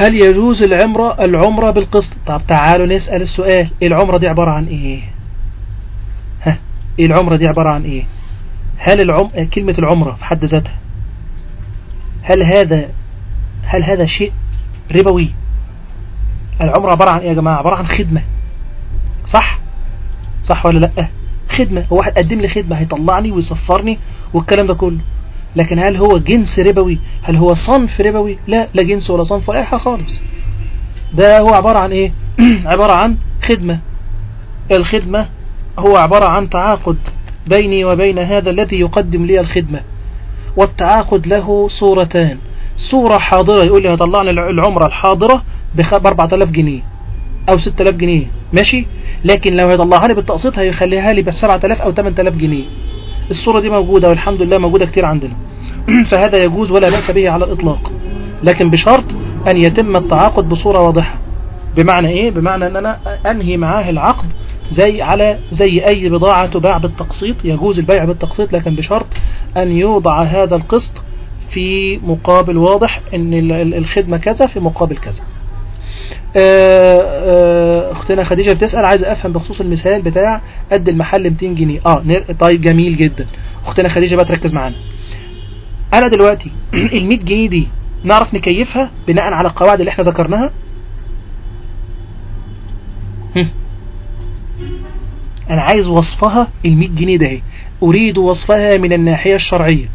هل يجوز العمرة العمرة بالقسط؟ طب تعالوا نسأل السؤال. العمرة دي عبارة عن إيه؟ ها العمرة دي عبارة عن إيه؟ هل العم... كلمة العمرة في حد ذاتها هل هذا هل هذا شيء ربوي؟ العمرة عبارة عن إيه يا جماعة؟ عبارة عن خدمة. صح؟ صح ولا لأ؟ خدمة. هو واحد قدم لي خدمة هيطلعني ويصفرني والكلام ده كله. لكن هل هو جنس ربوي؟ هل هو صنف ربوي؟ لا لا جنس ولا صنف ولا حاجة خالص. ده هو عبارة عن إيه؟ عبارة عن خدمة. الخدمة هو عبارة عن تعاقد بيني وبين هذا الذي يقدم لي الخدمة. والتعاقد له صورتان. صورة حاضرة يقول لي هطلعني العمرة الحاضرة ب 4000 جنيه أو 6000 جنيه. ماشي؟ لكن لو هيطلعها لي بالتقسيط هيخليها لي ب 7000 أو 8000 جنيه. الصورة دي موجودة والحمد لله موجودة كتير عندنا. فهذا يجوز ولا بأس به على الإطلاق. لكن بشرط أن يتم التعاقد بصورة واضحة. بمعنى إيه؟ بمعنى أن أنا أنهي معاه العقد زي على زي أي بضاعة تباع بالتقسيط. يجوز البيع بالتقسيط لكن بشرط أن يوضع هذا القسط في مقابل واضح أن الخدمة كذا في مقابل كذا. أختنا خديجة بتسأل عايز أفهم بخصوص المثال بتاع قد المحل 200 جنيه. آه طيب جميل جدا. أختنا خديجة بقى تركز معانا. أنا دلوقتي ال 100 جنيه دي نعرف نكيفها بناء على القواعد اللي إحنا ذكرناها؟ أنا عايز وصفها ال 100 جنيه ده أريد وصفها من الناحية الشرعية.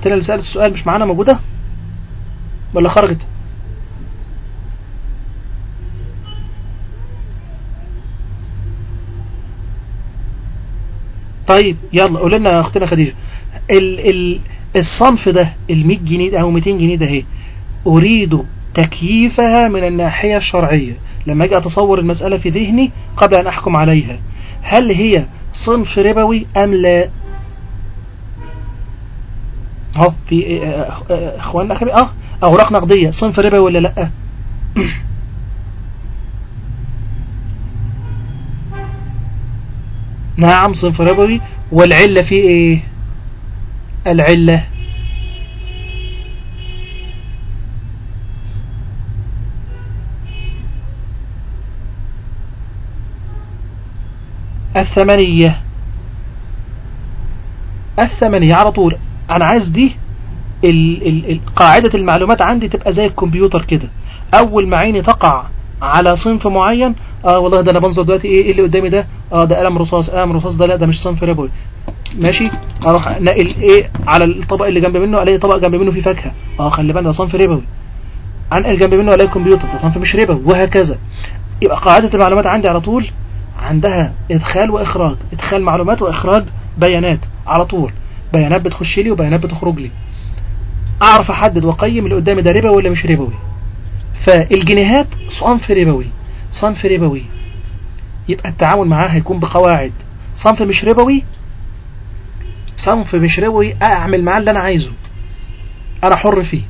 اختنا اللي سألت السؤال مش معانا موجودة؟ ولا خرجت؟ طيب يلا قول لنا يا أختنا خديجة. ال ال الصنف ده ال 100 جنيه ده أو 200 جنيه ده اهي أريد تكييفها من الناحية الشرعية. لما أجي أتصور المسألة في ذهني قبل أن أحكم عليها هل هي صنف ربوي أم لا؟ أهو في إخواننا اخواني آه اوراق نقدية صنف ربوي ولا لأ؟ نعم صنف ربوي. والعلة في إيه؟ العلة. الثمانية. الثمانية على طول. أنا عايز دي ال ال قاعدة المعلومات عندي تبقى زي الكمبيوتر كده. اول ما عيني تقع على صنف معين آه والله ده أنا بنظر دلوقتي إيه, إيه اللي قدامي ده؟ آه ده قلم رصاص قلم رصاص ده لا ده مش صنف ربوي ماشي؟ أروح نقل إيه على الطبق اللي جنب منه الاقي طبق جنب منه فيه فاكهة. آه خلي بالك ده صنف ربوي انقل جنب منه الاقي كمبيوتر ده صنف مش ربوي وهكذا. يبقى قاعدة المعلومات عندي على طول عندها إدخال وإخراج إدخال معلومات وإخراج بيانات على طول. بيانات بتخش لي وبيانات بتخرج لي. أعرف أحدد وأقيم اللي قدامي ده ربوي ولا مش ربوي. فالجنيهات صنف ربوي صنف ربوي. يبقى التعامل معاه هيكون بقواعد. صنف مش ربوي صنف مش ربوي أعمل معاه اللي أنا عايزه. أنا حر فيه.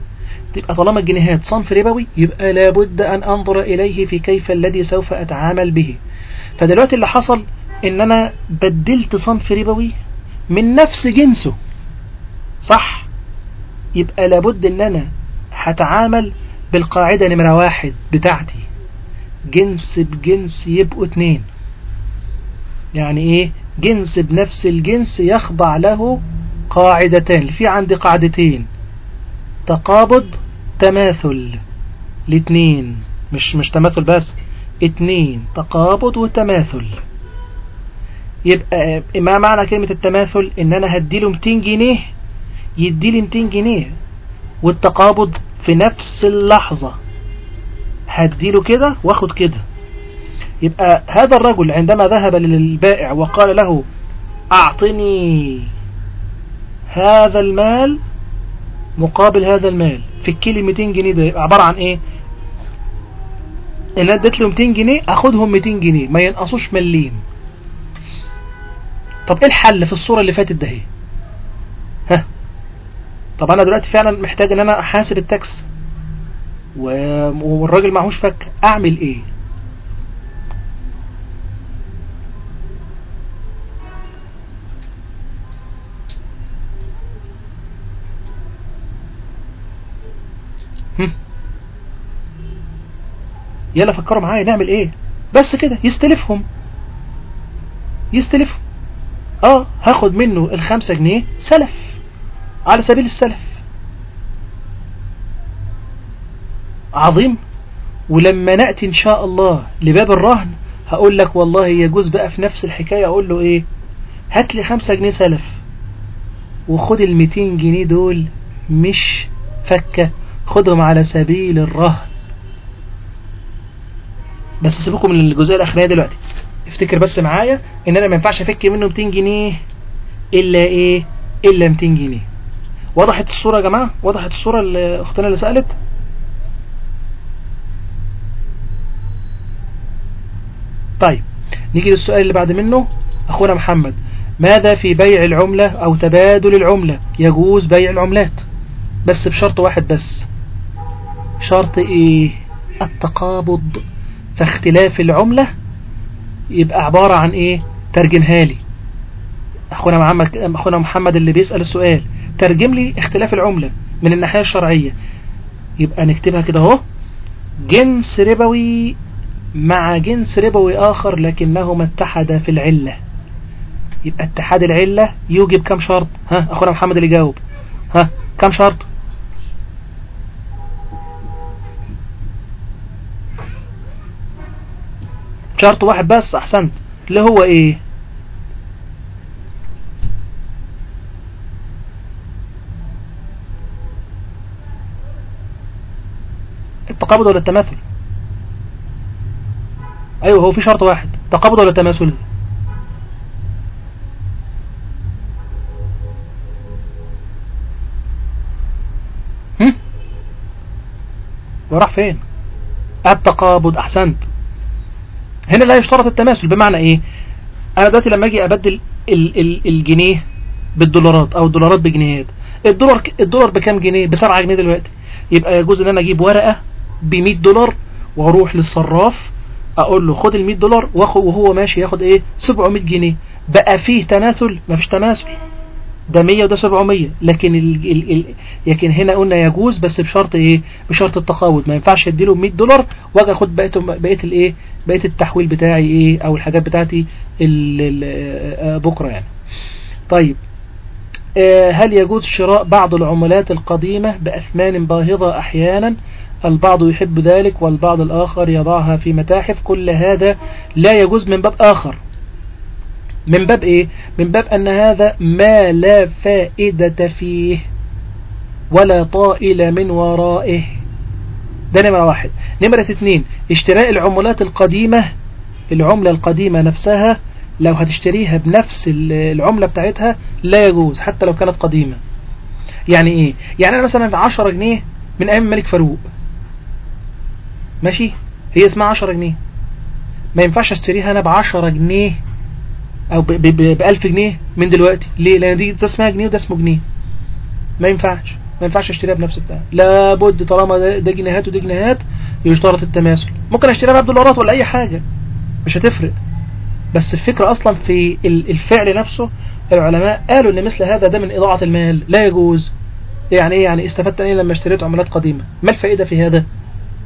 تبقى طالما الجنيهات صنف ربوي يبقى لابد أن أنظر إليه في كيف الذي سوف أتعامل به. فدلوقتي اللي حصل إن أنا بدلت صنف ربوي من نفس جنسه. صح. يبقى لابد إن أنا هتعامل بالقاعدة نمرة واحد بتاعتي. جنس بجنس يبقوا اتنين. يعني إيه؟ جنس بنفس الجنس يخضع له قاعدتان. في عندي قاعدتين. تقابض تماثل. الاتنين. مش مش تماثل بس. اتنين. تقابض وتماثل. يبقى ما معنى كلمة التماثل؟ ان أنا هديله 200 جنيه يديلي 200 جنيه. والتقابض في نفس اللحظة. هديله كده واخد كده. يبقى هذا الرجل عندما ذهب للبائع وقال له أعطني هذا المال مقابل هذا المال. في الكيلو 200 جنيه ده يبقى عبارة عن إيه؟ إن اديت له 200 جنيه أخدهم 200 جنيه. ما ينقصوش مليم. طب إيه الحل في الصورة اللي فاتت ده إيه ها؟ طب أنا دلوقتي فعلا محتاج إن أنا أحاسب التاكس. والراجل معهوش فك. أعمل إيه؟ يلا فكروا معايا. نعمل إيه؟ بس كده. يستلفهم. يستلفهم. آه هاخد منه الخمسة جنيه سلف على سبيل السلف. عظيم. ولما نأتي إن شاء الله لباب الرهن هقول لك والله يجوز بقى في نفس الحكاية أقول له إيه؟ هات لي خمسة جنيه سلف. وخد الميتين جنيه دول مش فكة خدهم على سبيل الرهن. بس سيبكم من الجزئية الأخرانية دلوقتي. افتكر بس معايا إن أنا ما ينفعش أفك منه 200 جنيه إلا إيه؟ إلا 200 جنيه. وضحت الصورة يا جماعة؟ وضحت الصورة اللي أختنا اللي سألت؟ طيب نيجي للسؤال اللي بعد منه. أخونا محمد ماذا في بيع العملة أو تبادل العملة؟ يجوز بيع العملات بس بشرط واحد بس. شرط إيه؟ التقابض. فاختلاف العملة يبقى عبارة عن إيه؟ ترجمها لي. أخونا محمد أخونا محمد اللي بيسأل السؤال ترجم لي اختلاف العملة من الناحية الشرعية. يبقى نكتبها كده أهو. جنس ربوي مع جنس ربوي آخر لكنهما اتحدا في العلة. يبقى اتحاد العلة يوجب كم شرط؟ ها أخونا محمد اللي جاوب ها كم شرط؟ شرط واحد بس أحسنت. اللي هو إيه؟ التقابض ولا التماثل؟ أيوه هو في شرط واحد. تقابض ولا تماثل؟ وراح فين؟ التقابض أحسنت. هنا لا يشترط التماثل بمعنى إيه؟ أنا دلوقتي لما أجي أبدل ال ال الجنيه بالدولارات أو الدولارات بجنيهات الدولار الدولار بكام جنيه؟ ب 7 جنيه دلوقتي. يبقى يجوز إن أنا أجيب ورقة ب 100 دولار وأروح للصراف أقول له خد ال 100 دولار وهو ماشي ياخد إيه؟ 700 جنيه. بقى فيه تماثل؟ ما فيش تماثل. ده 100 وده 700 لكن ال ال ال لكن هنا قلنا يجوز بس بشرط إيه؟ بشرط التقاوض. ما ينفعش أديله 100 دولار وأجي أخد بقيه بقيه الايه بقيه التحويل بتاعي إيه؟ أو الحاجات بتاعتي ال بكرة يعني. طيب. هل يجوز شراء بعض العملات القديمة بأثمان باهظة أحيانا؟ البعض يحب ذلك والبعض الآخر يضعها في متاحف. كل هذا لا يجوز من باب آخر. من باب إيه؟ من باب أن هذا ما لا فائدة فيه ولا طائل من ورائه. ده نمرة واحد. نمرة اثنين اشتراء العملات القديمة العملة القديمة نفسها لو هتشتريها بنفس العملة بتاعتها لا يجوز حتى لو كانت قديمة. يعني إيه؟ يعني أنا مثلا 10 جنيه من أيام الملك فاروق. ماشي؟ هي اسمها 10 جنيه. ما ينفعش أشتريها أنا ب 10 جنيه. أو ب 1000 جنيه من دلوقتي. ليه؟ لأن دي ده اسمها جنيه وده اسمه جنيه. ما ينفعش. ما ينفعش اشتريها بنفس بتاعها لابد طالما ده جنيهات وده جنيهات يشترط التماثل. ممكن اشتريها بدولارات ولا أي حاجة. مش هتفرق. بس الفكرة أصلا في الفعل نفسه العلماء قالوا أن مثل هذا ده من إضاعة المال. لا يجوز. يعني إيه؟ يعني استفدت أني لما اشتريت عملات قديمة. ما الفائدة في هذا؟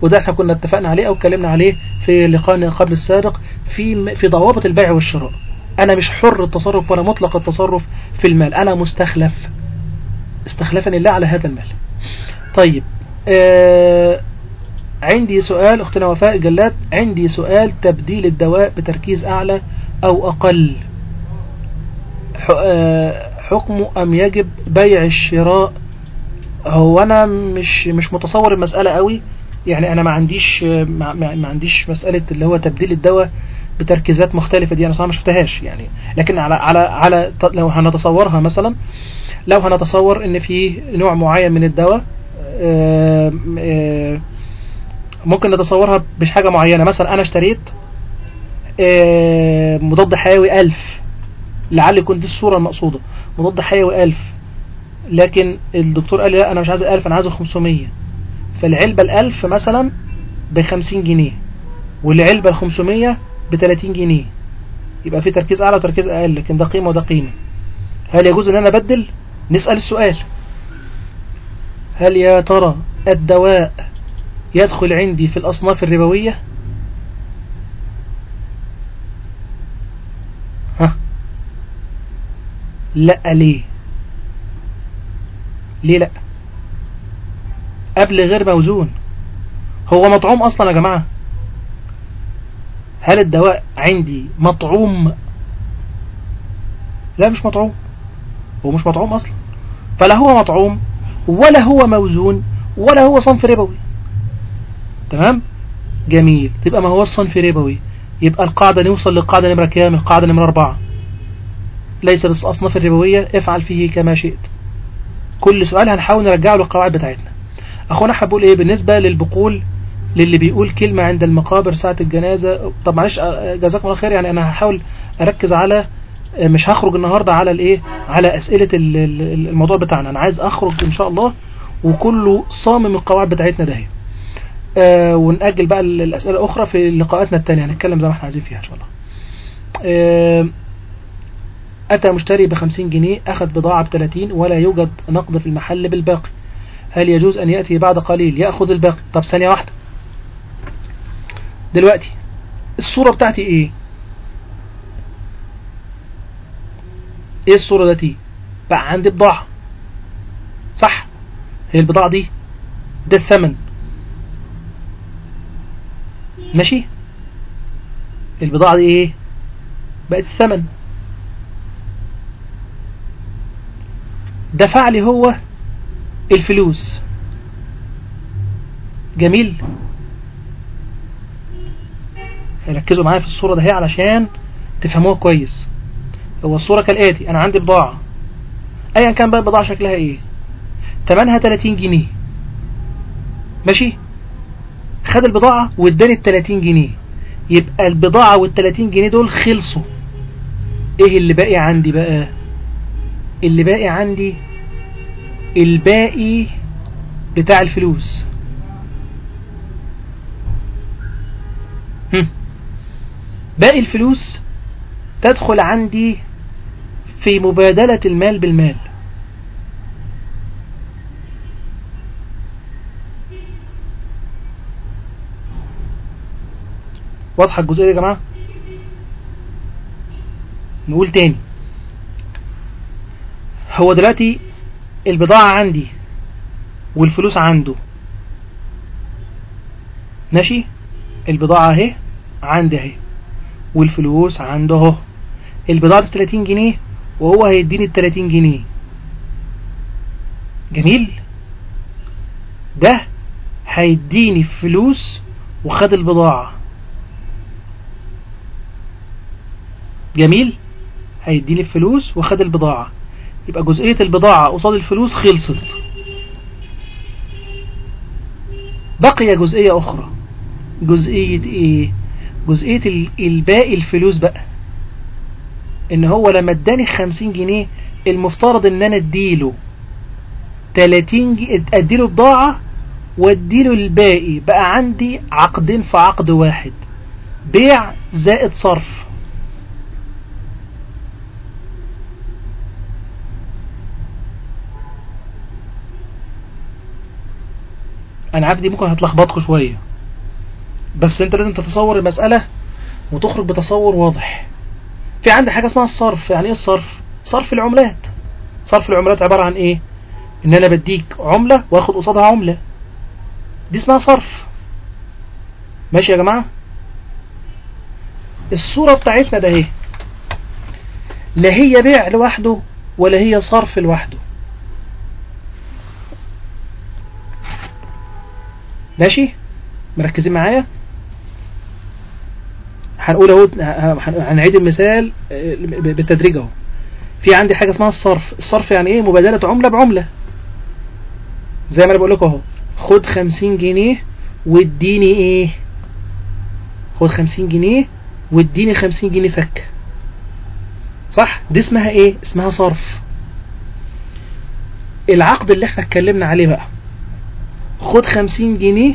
وده إحنا كنا اتفقنا عليه أو اتكلمنا عليه في لقاءنا قبل السابق في في ضوابط البيع والشراء. أنا مش حر التصرف ولا مطلق التصرف في المال. أنا مستخلف. استخلفني الله على هذا المال. طيب آه عندي سؤال أختنا وفاء جلات عندي سؤال تبديل الدواء بتركيز أعلى أو أقل؟ حكمه أم يجب بيع الشراء؟ هو أنا مش مش متصور المسألة قوي يعني أنا ما عنديش ما, ما عنديش مسألة اللي هو تبديل الدواء بتركيزات مختلفة دي أنا صراحة ما شفتهاش يعني. لكن على على على لو هنتصورها مثلا لو هنتصور إن في نوع معين من الدواء آآ آآ ممكن نتصورها مش حاجة معينة. مثلا أنا اشتريت مضاد حيوي ألف. لعل يكون دي الصورة المقصودة. مضاد حيوي ألف. لكن الدكتور قال لي لا أنا مش عايز ألف أنا عايز 500 فالعلبة الألف مثلا بخمسين جنيه والعلبة الخمسمية بتلاتين جنيه. يبقى في تركيز أعلى وتركيز أقل لكن ده قيمة وده قيمة. هل يجوز أن أنا أبدل؟ نسأل السؤال. هل يا ترى الدواء يدخل عندي في الأصناف الربوية؟ ها. لا ليه؟ ليه لا؟ قبل غير موزون. هو مطعوم أصلا يا جماعة. هل الدواء عندي مطعوم؟ لا مش مطعوم. هو مش مطعوم أصلا. فلا هو مطعوم ولا هو موزون ولا هو صنف ربوي. تمام؟ جميل. تبقى ما هو الصنف ربوي. يبقى القاعدة نوصل للقاعدة نمرة كام؟ القاعدة نمرة أربعة. ليس بالأصناف الربوية. افعل فيه كما شئت. كل سؤال هنحاول نرجعه للقواعد بتاعتنا. أخونا حبول إيه بالنسبة للبقول؟ للي بيقول كلمة عند المقابر ساعة الجنازة. طب معلش جزاكم الله خير. يعني أنا هحاول أركز على مش هخرج النهاردة على الإيه؟ على أسئلة الموضوع بتاعنا. أنا عايز أخرج إن شاء الله وكله صامم القواعد بتاعتنا ده آه ونأجل بقى الأسئلة الأخرى في لقاءاتنا التانية. هنتكلم زي ما إحنا عايزين فيها إن شاء الله. آه أتى مشتري بخمسين جنيه أخذ بضاعة بثلاثين ولا يوجد نقد في المحل بالباقي. هل يجوز أن يأتي بعد قليل؟ يأخذ الباقي. طب ثانية واحدة. دلوقتي. الصورة بتاعتي إيه؟ إيه الصورة دي بقى عندي بضاعة. صح؟ هي البضاعة دي ده الثمن. ماشي؟ البضاعة دي إيه؟ بقت الثمن. دفع لي هو الفلوس. جميل؟ ركزوا معايا في الصورة ده هي علشان تفهموها كويس. هو الصورة كالآتي أنا عندي بضاعة. أيا كان بقى البضاعة شكلها إيه؟ تمنها 30 جنيه. ماشي؟ خد البضاعة واداني ال 30 جنيه. يبقى البضاعة وال 30 جنيه دول خلصوا. إيه اللي باقي عندي بقى؟ اللي باقي عندي الباقي بتاع الفلوس. هم. باقي الفلوس تدخل عندي في مبادلة المال بالمال. واضحة الجزئية يا جماعة؟ نقول تاني. هو دلوقتي البضاعة عندي والفلوس عنده. ماشي؟ البضاعة اهي عندي اهي. والفلوس عنده. اهو البضاعة ب 30 جنيه وهو هيديني ال 30 جنيه. جميل؟ ده هيديني فلوس وخد البضاعة. جميل؟ هيديني الفلوس وخد البضاعة. يبقى جزئية البضاعة قصاد الفلوس خلصت. بقي جزئية أخرى. جزئية إيه؟ جزئية الباقي الفلوس بقى. إن هو لما اداني خمسين جنيه المفترض إن أنا أديله تلاتين جنيه أديله بضاعة وأديله الباقي. بقى عندي عقدين في عقد واحد. بيع زائد صرف. أنا عارف دي ممكن هتلخبطكم شوية. بس انت لازم تتصور المسألة وتخرج بتصور واضح. في عندي حاجة اسمها الصرف. يعني إيه الصرف؟ صرف العملات. صرف العملات عبارة عن إيه؟ ان أنا بديك عملة واخد قصادها عملة. دي اسمها صرف. ماشي يا جماعة؟ الصورة بتاعتنا ده إيه؟ لا هي بيع لوحده ولا هي صرف لوحده. ماشي؟ مركزين معايا؟ هنقول اهو هنعيد المثال بالتدريج اهو. في عندي حاجة اسمها الصرف. الصرف يعني إيه؟ مبادلة عملة بعملة. زي ما أنا بقول لكم اهو. خد خمسين جنيه واديني إيه؟ خد خمسين جنيه واديني خمسين جنيه فك. صح؟ دي اسمها إيه؟ اسمها صرف. العقد اللي إحنا اتكلمنا عليه بقى. خد خمسين جنيه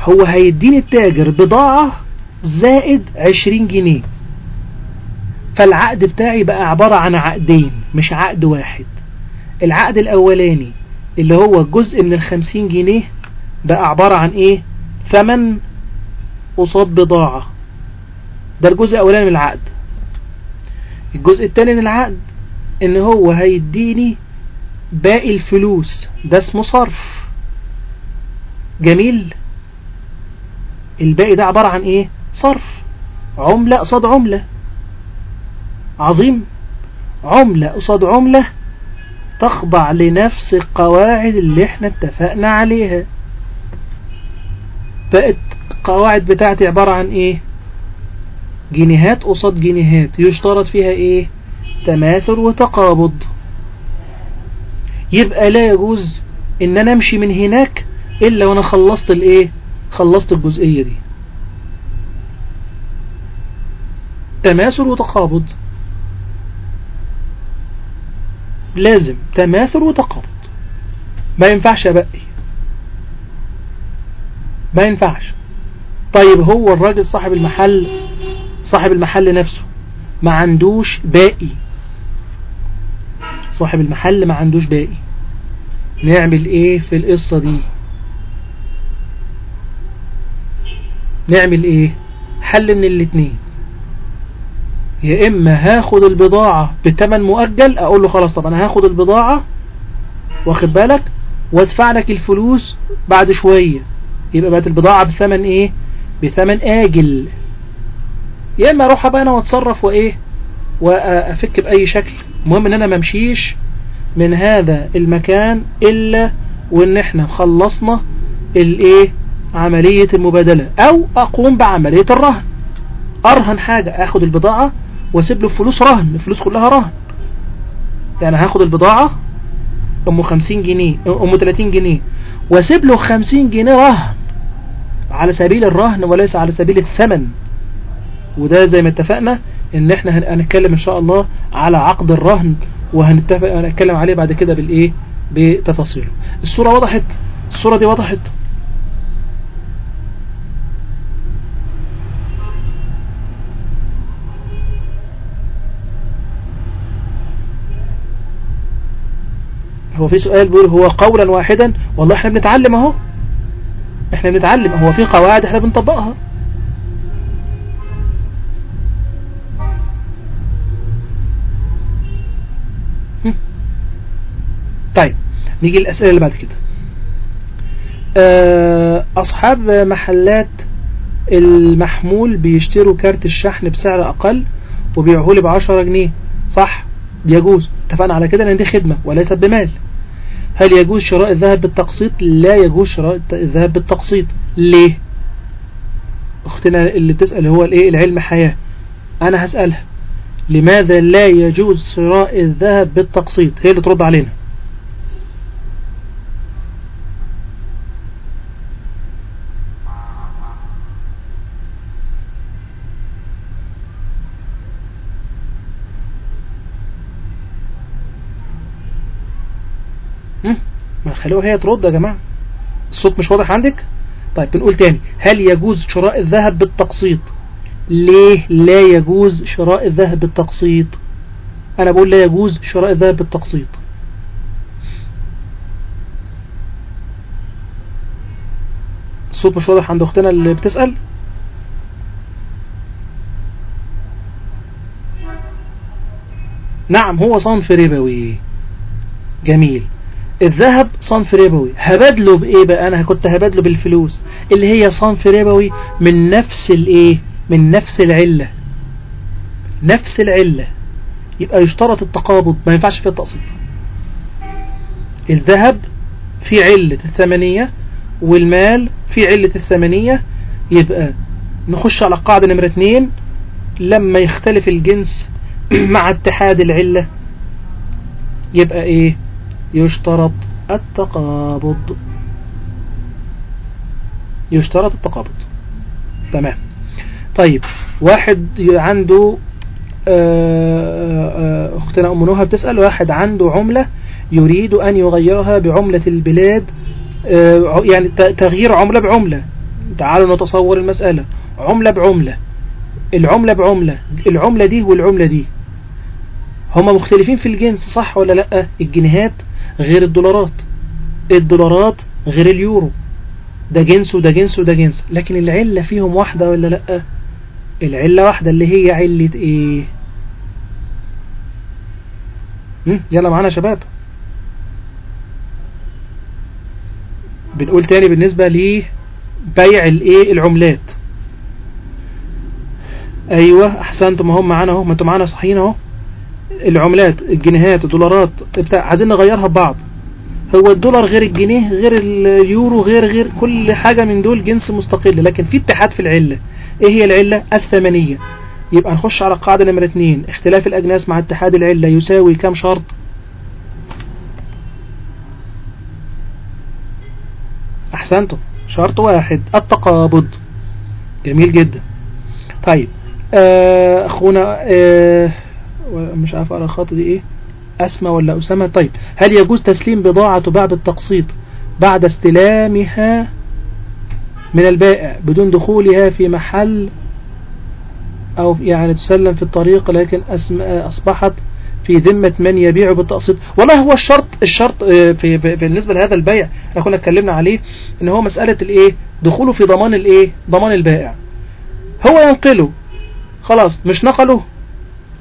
هو هيديني التاجر بضاعة زائد عشرين جنيه. فالعقد بتاعي بقى عبارة عن عقدين مش عقد واحد. العقد الأولاني اللي هو جزء من الخمسين جنيه بقى عبارة عن إيه؟ ثمن قصاد بضاعة. ده الجزء الأولاني من العقد. الجزء الثاني من العقد إن هو هيديني باقي الفلوس. ده اسمه صرف. جميل؟ الباقي ده عبارة عن إيه؟ صرف. عملة قصاد عملة. عظيم. عملة قصاد عملة تخضع لنفس القواعد اللي إحنا اتفقنا عليها. بقت القواعد بتاعتي عبارة عن إيه؟ جنيهات قصاد جنيهات. يشترط فيها إيه؟ تماثل وتقابض. يبقى لا يجوز إن أنا أمشي من هناك إلا وأنا خلصت الإيه؟ خلصت الجزئية دي. تماثل وتقابض لازم تماثل وتقابض ما ينفعش ابقي ما ينفعش. طيب هو الراجل صاحب المحل صاحب المحل نفسه ما عندوش باقي. صاحب المحل ما عندوش باقي. نعمل إيه في القصة دي؟ نعمل إيه؟ حل من الاتنين. يا إما هاخد البضاعة بتمن مؤجل أقول له خلاص طب أنا هاخد البضاعة واخد بالك؟ وادفع لك الفلوس بعد شوية. يبقى بقت البضاعة بثمن إيه؟ بثمن آجل. يا إما أروح بقى أنا وأتصرف وإيه؟ وأفك بأي شكل. المهم إن أنا ما امشيش من هذا المكان إلا وإن إحنا خلصنا الإيه؟ عملية المبادلة. أو أقوم بعملية الرهن. أرهن حاجة اخد البضاعة واسيب له فلوس رهن الفلوس كلها رهن. يعني هاخد البضاعة؟ ام 50 جنيه ام 30 جنيه. واسيب له 50 جنيه رهن. على سبيل الرهن وليس على سبيل الثمن. وده زي ما اتفقنا إن إحنا هنتكلم إن شاء الله على عقد الرهن وهنتفق هنتكلم عليه بعد كده بالإيه؟ بتفاصيله. الصورة وضحت الصورة دي وضحت. هو في سؤال بيقول هو قولا واحدا؟ والله إحنا بنتعلم أهو. إحنا بنتعلم. هو في قواعد إحنا بنطبقها. طيب نيجي الأسئلة اللي بعد كده. أصحاب محلات المحمول بيشتروا كارت الشحن بسعر أقل وبيعوه لي بعشرة جنيه. صح. يجوز. اتفقنا على كده؟ لأن دي خدمة وليست بمال. هل يجوز شراء الذهب بالتقسيط؟ لا يجوز شراء الذهب بالتقسيط. ليه؟ أختنا اللي بتسأل هو الإيه؟ العلم حياة. أنا هسألها. لماذا لا يجوز شراء الذهب بالتقسيط؟ هي اللي ترد علينا. ما خلوها هي ترد يا جماعة. الصوت مش واضح عندك؟ طيب بنقول تاني هل يجوز شراء الذهب بالتقسيط؟ ليه لا يجوز شراء الذهب بالتقسيط؟ أنا بقول لا يجوز شراء الذهب بالتقسيط. الصوت مش واضح عند أختنا اللي بتسأل. نعم هو صنف ربوي. جميل. الذهب صنف ربوي. هبدله بإيه بقى؟ أنا كنت هبدله بالفلوس. اللي هي صنف ربوي من نفس الإيه؟ من نفس العلة. نفس العلة. يبقى يشترط التقابض. ما ينفعش فيه التقسيط. الذهب في علة الثمنية والمال في علة الثمنية. يبقى نخش على قاعدة نمرة اتنين. لما يختلف الجنس مع اتحاد العلة يبقى إيه؟ يشترط التقابض. يشترط التقابض. تمام. طيب واحد عنده أختنا أم نوها بتسأل واحد عنده عملة يريد أن يغيرها بعملة البلاد آه، يعني تغيير عملة بعملة. تعالوا نتصور المسألة. عملة بعملة. العملة بعملة. العملة دي والعملة دي. هما مختلفين في الجنس صح ولا لأ؟ الجنيهات غير الدولارات. الدولارات غير اليورو. ده جنس وده جنس وده جنس. لكن العلة فيهم واحدة ولا لأ؟ العلة واحدة اللي هي علة إيه؟ يلا معانا شباب. بنقول تاني بالنسبة لبيع الإيه؟ العملات. أيوه أحسنتم. هم معانا أهو. ما أنتم معانا صحيين أهو. العملات الجنيهات الدولارات بتاع عايزين نغيرها ببعض. هو الدولار غير الجنيه غير اليورو غير غير كل حاجة من دول جنس مستقل. لكن في اتحاد في العلة. إيه هي العلة؟ الثمنية. يبقى نخش على القاعدة نمرة 2 اختلاف الأجناس مع اتحاد العلة يساوي كم شرط؟ أحسنتم. شرط واحد التقابض. جميل جدا. طيب آه أخونا آه مش عارف أقرأ الخط دي إيه؟ أسمى ولا أسامة؟ طيب هل يجوز تسليم بضاعة بعد التقسيط بعد استلامها من البائع بدون دخولها في محل أو يعني تسلم في الطريق لكن أصبحت في ذمة من يبيع بالتقسيط؟ والله هو الشرط الشرط آه، في بالنسبة لهذا البيع إحنا كنا اتكلمنا عليه إن هو مسألة الإيه؟ دخوله في ضمان الإيه؟ ضمان البائع. هو ينقله. خلاص مش نقله.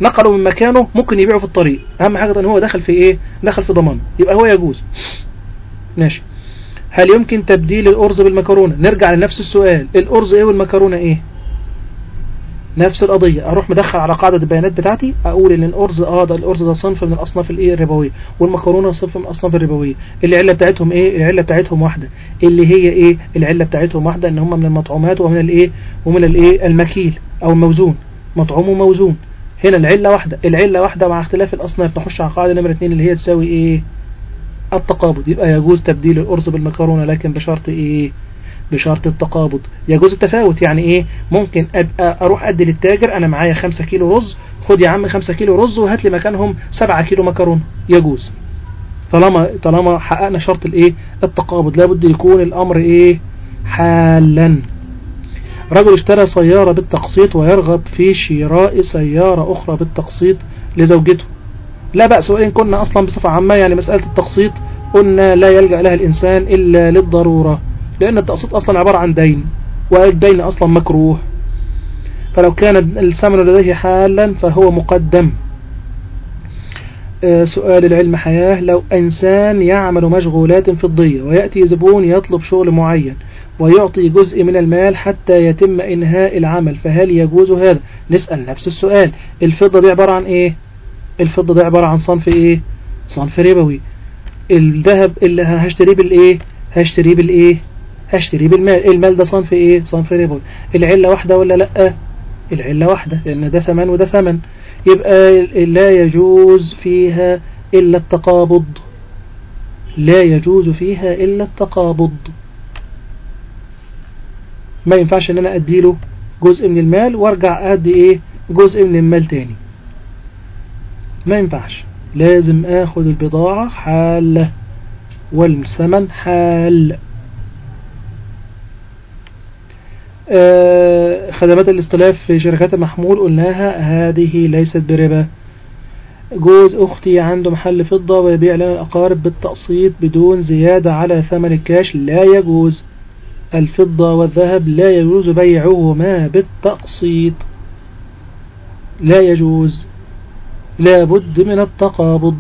نقله من مكانه ممكن يبيعه في الطريق. أهم حاجة إن هو دخل في إيه؟ دخل في ضمان. يبقى هو يجوز. ماشي. هل يمكن تبديل الأرز بالمكرونة؟ نرجع لنفس السؤال. الأرز إيه والمكرونة إيه؟ نفس القضية. أروح مدخل على قاعدة البيانات بتاعتي أقول إن الأرز آه ده الأرز ده صنف من الأصناف الإيه؟ الربوية. والمكرونة صنف من الأصناف الربوية. العلة بتاعتهم إيه؟ العلة بتاعتهم واحدة. اللي هي إيه؟ العلة بتاعتهم واحدة إن هم من المطعومات ومن الإيه؟ ومن الإيه؟ المكيل أو الموزون. مطعوم وموزون. هنا العلة واحدة. العلة واحدة مع اختلاف الأصناف. نخش على قاعدة نمرة 2 اللي هي تساوي إيه؟ التقابض. يبقى يجوز تبديل الأرز بالمكرونة لكن بشرط إيه؟ بشرط التقابض. يجوز التفاوت. يعني إيه؟ ممكن ابقى أروح أدي للتاجر أنا معايا 5 كيلو رز. خد يا عم 5 كيلو رز وهات لي مكانهم 7 كيلو مكرونة. يجوز. طالما طالما حققنا شرط الإيه؟ التقابض. لابد يكون الأمر إيه؟ حالا. رجل اشترى سيارة بالتقسيط ويرغب في شراء سيارة أخرى بالتقسيط لزوجته. لا بأس وإن كنا أصلا بصفة عامة يعني مسألة التقسيط قلنا لا يلجأ لها الإنسان إلا للضرورة لأن التقسيط أصلا عبارة عن دين والدين أصلا مكروه. فلو كان الثمن لديه حالا فهو مقدم. سؤال العلم حياة. لو إنسان يعمل مشغولات فضية ويأتي زبون يطلب شغل معين ويعطي جزء من المال حتى يتم إنهاء العمل فهل يجوز هذا؟ نسأل نفس السؤال. الفضة دي عبارة عن إيه؟ الفضة دي عبارة عن صنف إيه؟ صنف ربوي. الذهب اللي هشتريه بالإيه؟ هشتريه بالإيه؟ هشتري بالمال. المال ده صنف إيه؟ صنف ربوي. العلة واحدة ولا لأ؟ العلة واحدة لأن ده ثمن وده ثمن. يبقى لا يجوز فيها إلا التقابض. لا يجوز فيها إلا التقابض. ما ينفعش إن أنا أديله جزء من المال وأرجع أدي إيه؟ جزء من المال تاني. ما ينفعش. لازم اخد البضاعة حالة والثمن حال آه، خدمات الاستلاف في شركات المحمول قلناها هذه ليست بربا. جوز أختي عنده محل فضة ويبيع لنا الأقارب بالتقسيط بدون زيادة على ثمن الكاش. لا يجوز. الفضة والذهب لا يجوز بيعهما بالتقسيط. لا يجوز. لا بد من التقابض.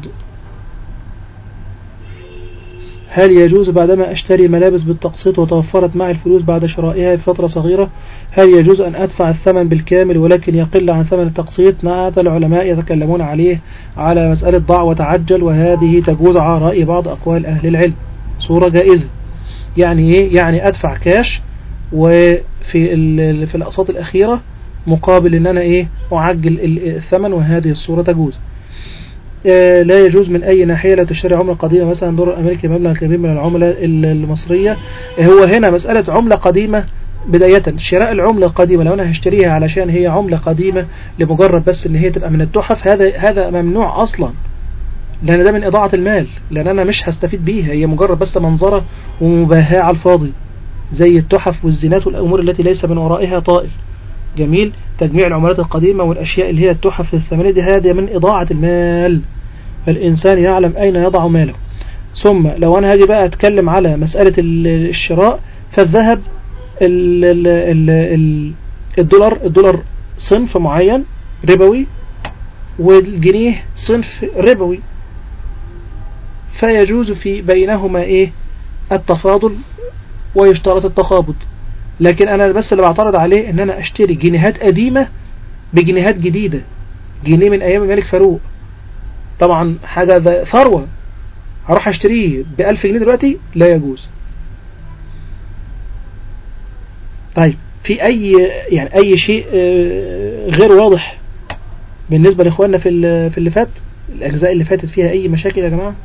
هل يجوز بعدما أشتري ملابس بالتقسيط وتوفرت معي الفلوس بعد شرائها بفترة صغيرة؟ هل يجوز أن أدفع الثمن بالكامل ولكن يقل عن ثمن التقسيط؟ هذا العلماء يتكلمون عليه على مسألة ضع وتعجل وهذه تجوز على رأي بعض أقوال أهل العلم. صورة جائزة. يعني إيه؟ يعني أدفع كاش وفي في الأقساط الأخيرة مقابل أن أنا إيه؟ أعجل الثمن وهذه الصورة تجوز. لا يجوز من أي ناحية لا تشتري عملة قديمة. مثلا دور الأمريكي مبلغ كبير من العملة المصرية. هو هنا مسألة عملة قديمة بداية. شراء العملة القديمة لو أنا هشتريها علشان هي عملة قديمة لمجرد بس إن هي تبقى من التحف هذا هذا ممنوع أصلا. لأن ده من إضاعة المال. لأن أنا مش هستفيد بيها. هي مجرد بس منظرة ومباهاة على الفاضي. زي التحف والزينات والأمور التي ليس من ورائها طائل. جميل. تجميع العملات القديمة والأشياء اللي هي التحف الثمانية دي هذه من إضاعة المال. فالإنسان يعلم أين يضع ماله. ثم لو أنا هاجي بقى أتكلم على مسألة الشراء فالذهب ال ال ال ال الدولار الدولار صنف معين ربوي والجنيه صنف ربوي. فيجوز في بينهما إيه؟ التفاضل ويشترط التقابض. لكن أنا بس اللي بعترض عليه إن أنا أشتري جنيهات قديمة بجنيهات جديدة. جنيه من أيام الملك فاروق. طبعا حاجة ثروة. هروح أشتريه بألف جنيه دلوقتي؟ لا يجوز. طيب في أي يعني أي شيء غير واضح بالنسبة لإخواننا في اللي فات؟ الأجزاء اللي فاتت فيها أي مشاكل يا جماعة؟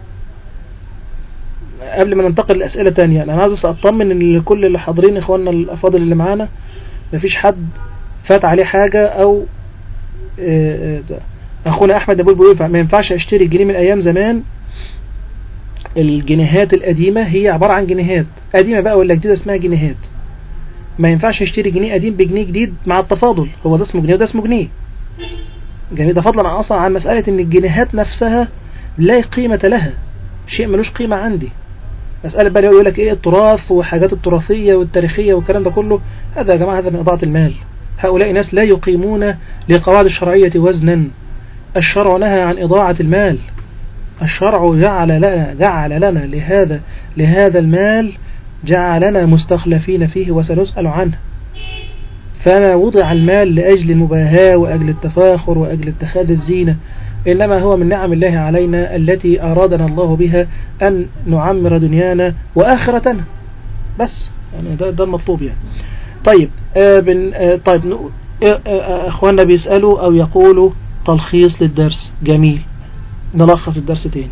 قبل ما ننتقل لأسئلة تانية أنا عايز أطمن إن كل اللي حاضرين إخواننا الأفاضل اللي معانا مفيش حد فات عليه حاجة أو أخونا أحمد أبو بيقول ما ينفعش أشتري جنيه من أيام زمان. الجنيهات القديمة هي عبارة عن جنيهات قديمة بقى ولا جديدة اسمها جنيهات. ما ينفعش أشتري جنيه قديم بجنيه جديد مع التفاضل هو ده اسمه جنيه وده اسمه جنيه. جميل ده فضلا أصلا عن مسألة إن الجنيهات نفسها لا قيمة لها شيء ملوش قيمة عندي. مسألة بقى يقول لك إيه التراث وحاجات التراثية والتاريخية والكلام ده كله؟ هذا يا جماعة هذا من إضاعة المال. هؤلاء ناس لا يقيمون لقواعد الشرعية وزنا. الشرع نهى عن إضاعة المال. الشرع جعل لنا جعل لنا لهذا لهذا المال جعلنا مستخلفين فيه وسنسأل عنه. فما وضع المال لأجل المباهاة وأجل التفاخر وأجل اتخاذ الزينة إنما هو من نعم الله علينا التي أرادنا الله بها أن نعمر دنيانا وآخرتنا. بس يعني ده, ده المطلوب يعني. طيب آه بن آه طيب آه آه أخواننا بيسألوا أو يقولوا تلخيص للدرس. جميل. نلخص الدرس تاني.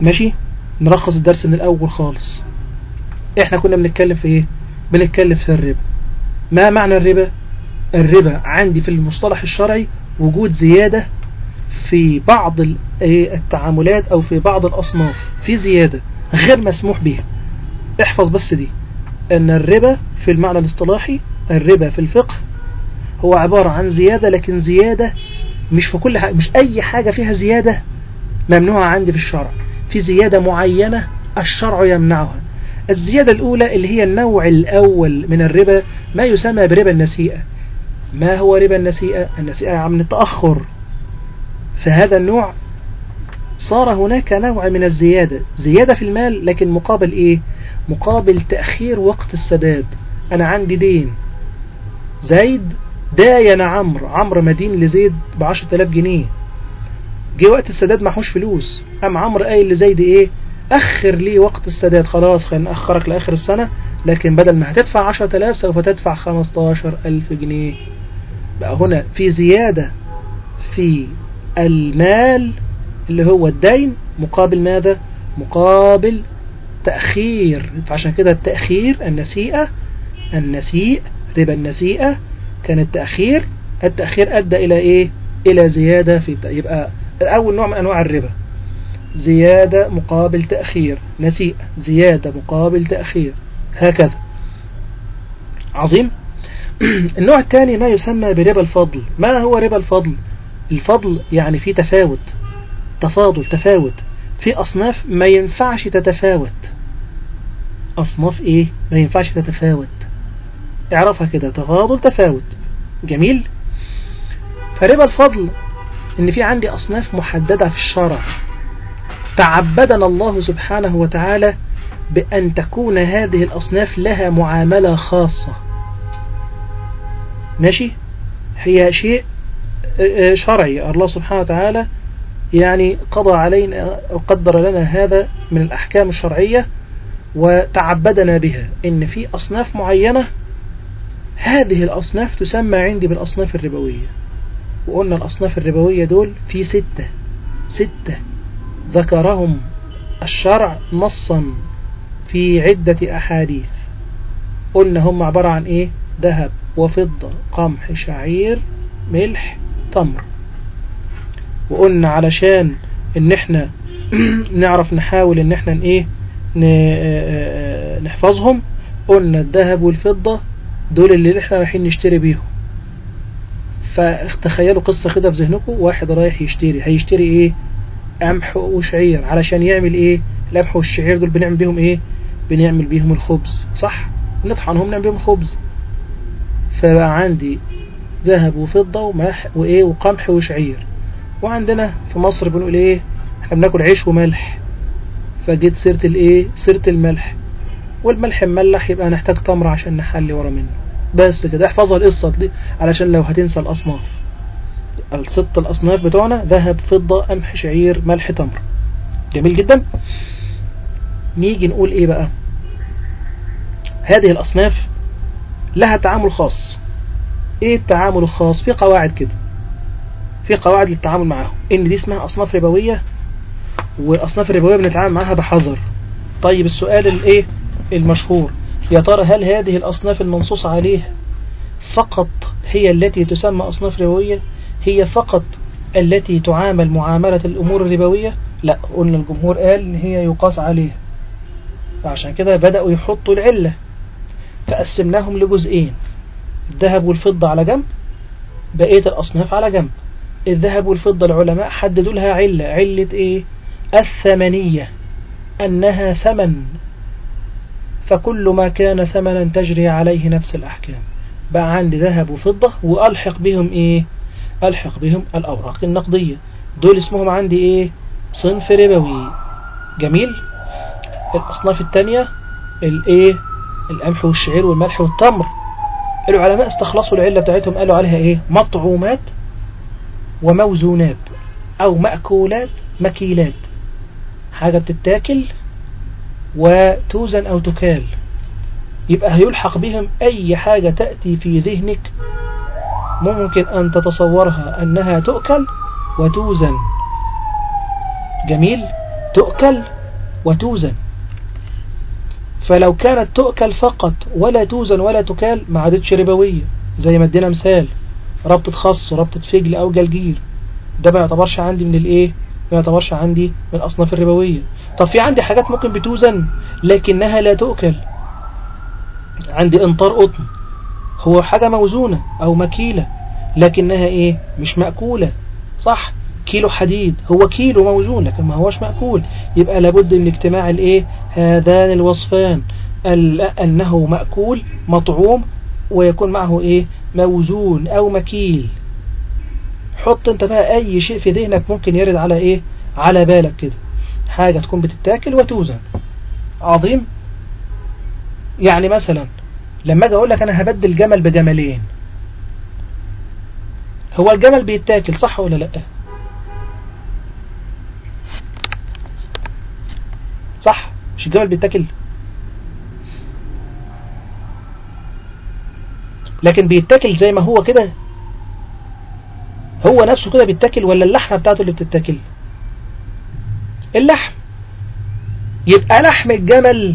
ماشي؟ نلخص الدرس من الأول خالص. إحنا كنا بنتكلم في إيه؟ بنتكلم في الربا. ما معنى الربا؟ الربا عندي في المصطلح الشرعي وجود زيادة في بعض التعاملات أو في بعض الأصناف. في زيادة غير مسموح بها احفظ بس دي. أن الربا في المعنى الاصطلاحي الربا في الفقه هو عبارة عن زيادة لكن زيادة مش في كل حاجة مش أي حاجة فيها زيادة ممنوعة عندي في الشرع. في زيادة معينة الشرع يمنعها. الزيادة الأولى اللي هي النوع الأول من الربا ما يسمى بربا النسيئة. ما هو ربا النسيئة النسيئة من التأخر. فهذا النوع صار هناك نوع من الزيادة. زيادة في المال لكن مقابل إيه؟ مقابل تأخير وقت السداد. أنا عندي دين. زيد داين عمرو. عمرو مدين لزيد بعشرة آلاف جنيه. جه وقت السداد معهوش فلوس. قام عمرو قايل لزيد إيه؟ أخر لي وقت السداد. خلاص خلينا نأخرك لآخر السنة لكن بدل ما هتدفع 10000 سوف تدفع 15000 جنيه. بقى هنا في زيادة في المال اللي هو الدين مقابل ماذا؟ مقابل تأخير. فعشان كده التأخير النسيئة النسيء ربا النسيئة كان التأخير. التأخير أدى إلى إيه؟ إلى زيادة في يبقى أول نوع من أنواع الربا. زيادة مقابل تأخير نسيئة. زيادة مقابل تأخير. هكذا. عظيم. النوع الثاني ما يسمى بربا الفضل. ما هو ربا الفضل؟ الفضل يعني في تفاوت تفاضل تفاوت. في أصناف ما ينفعش تتفاوت. أصناف إيه؟ ما ينفعش تتفاوت. اعرفها كده تفاضل تفاوت. جميل؟ فربا الفضل إن في عندي أصناف محددة في الشرع. تعبدنا الله سبحانه وتعالى بأن تكون هذه الأصناف لها معاملة خاصة. ماشي؟ هي شيء شرعي. الله سبحانه وتعالى يعني قضى علينا وقدر لنا هذا من الأحكام الشرعية وتعبدنا بها. إن في أصناف معينة هذه الأصناف تسمى عندي بالأصناف الربوية. وقلنا الأصناف الربوية دول في ستة. ستة. ذكرهم الشرع نصا في عدة أحاديث. قلنا هم عبارة عن إيه؟ ذهب. وفضة قمح شعير ملح تمر. وقلنا علشان إن إحنا نعرف نحاول إن إحنا إيه آه، نحفظهم قلنا الذهب والفضة دول اللي إحنا رايحين نشتري بيهم. فتخيلوا قصة كده في ذهنكم واحد رايح يشتري هيشتري إيه؟ قمح وشعير. علشان يعمل إيه؟ القمح والشعير دول بنعمل بيهم إيه؟ بنعمل بيهم الخبز صح؟ نطحنهم نعمل بيهم خبز. فبقى عندي. ذهب وفضة وملح وإيه وقمح وشعير. وعندنا في مصر بنقول إيه إحنا بناكل عيش وملح. فجيت سيرة الإيه سيرة الملح. والملح مملح يبقى هنحتاج تمر عشان نحلي ورا منه. بس كده احفظها القصة دي علشان لو هتنسى الأصناف. الست الأصناف بتوعنا ذهب فضة قمح شعير ملح تمر. جميل جدا. نيجي نقول إيه بقى؟ هذه الأصناف لها تعامل خاص. إيه التعامل الخاص؟ في قواعد كده. في قواعد للتعامل معاهم. إن دي اسمها أصناف ربوية والأصناف الربوية بنتعامل معاها بحذر. طيب السؤال الإيه؟ المشهور. يا ترى هل هذه الأصناف المنصوص عليها فقط هي التي تسمى أصناف ربوية؟ هي فقط التي تعامل معاملة الأمور الربوية؟ لا قلنا الجمهور قال إن هي يقاس عليها. فعشان كده بدأوا يحطوا العلة. فقسمناهم لجزئين الذهب والفضة على جنب بقية الأصناف على جنب. الذهب والفضة العلماء حددوا لها علة علة إيه؟ الثمنية أنها ثمن. فكل ما كان ثمنا تجري عليه نفس الأحكام. بقى عندي ذهب وفضة وألحق بهم إيه؟ ألحق بهم الأوراق النقدية. دول اسمهم عندي إيه؟ صنف ربوي. جميل؟ الأصناف التانية الإيه؟ القمح والشعير والملح والتمر. العلماء استخلصوا العلة بتاعتهم؟ قالوا عليها إيه؟ مطعومات وموزونات أو مأكولات مكيلات. حاجة بتتاكل وتوزن أو تكال. يبقى هيلحق بهم أي حاجة تأتي في ذهنك ممكن أن تتصورها أنها تؤكل وتوزن. جميل؟ تؤكل وتوزن. فلو كانت تؤكل فقط ولا توزن ولا تكال ما عادتش ربوية. زي ما ادينا مثال ربطة خص ربطة فجل أو جلجير ده ما يعتبرش عندي من الإيه؟ ما يعتبرش عندي من الأصناف الربوية. طب في عندي حاجات ممكن بتوزن لكنها لا تؤكل. عندي إنطار قطن. هو حاجة موزونة أو مكيلة لكنها إيه؟ مش مأكولة. صح. كيلو حديد هو كيلو موزون لكن ما هوش مأكول. يبقى لابد من اجتماع الإيه؟ هذان الوصفان. أنه مأكول مطعوم ويكون معه إيه؟ موزون أو مكيل. حط أنت بقى أي شيء في ذهنك ممكن يرد على إيه؟ على بالك كده. حاجة تكون بتتاكل وتوزن. عظيم؟ يعني مثلا لما أجي أقول لك أنا هبدل جمل بجملين هو الجمل بيتاكل صح ولا لأ؟ صح؟ مش الجمل بيتاكل لكن بيتاكل زي ما هو كده؟ هو نفسه كده بيتاكل ولا اللحمة بتاعته اللي بتتاكل؟ اللحم. يبقى لحم الجمل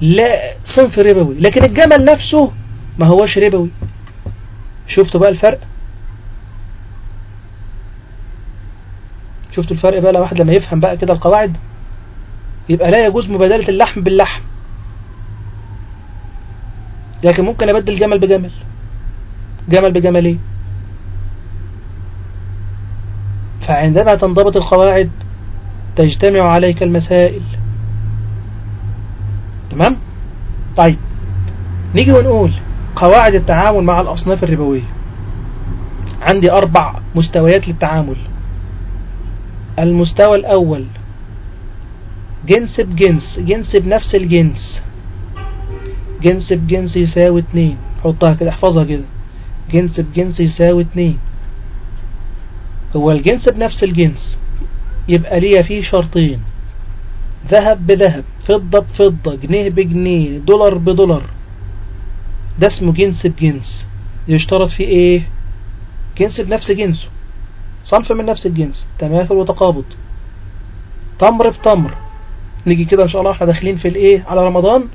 لا صنف ربوي. لكن الجمل نفسه ما هوش ربوي. شفتوا بقى الفرق؟ شفتوا الفرق بقى لو واحد لما يفهم بقى كده القواعد؟ يبقى لا يجوز مبادلة اللحم باللحم. لكن ممكن أبدل جمل بجمل. جمل بجملين. فعندما تنضبط القواعد تجتمع عليك المسائل. تمام؟ طيب. نيجي ونقول قواعد التعامل مع الأصناف الربوية. عندي أربع مستويات للتعامل. المستوى الأول جنس بجنس جنس بنفس الجنس. جنس بجنس يساوي اتنين. حطها كده احفظها كده. جنس بجنس يساوي اتنين. هو الجنس بنفس الجنس. يبقى ليا فيه شرطين. ذهب بذهب فضة بفضة جنيه بجنيه دولار بدولار. ده اسمه جنس بجنس. يشترط فيه إيه؟ جنس بنفس جنسه. صنف من نفس الجنس. تماثل وتقابض. تمر بتمر. نيجي كده إن شاء الله إحنا داخلين في الإيه؟ على رمضان.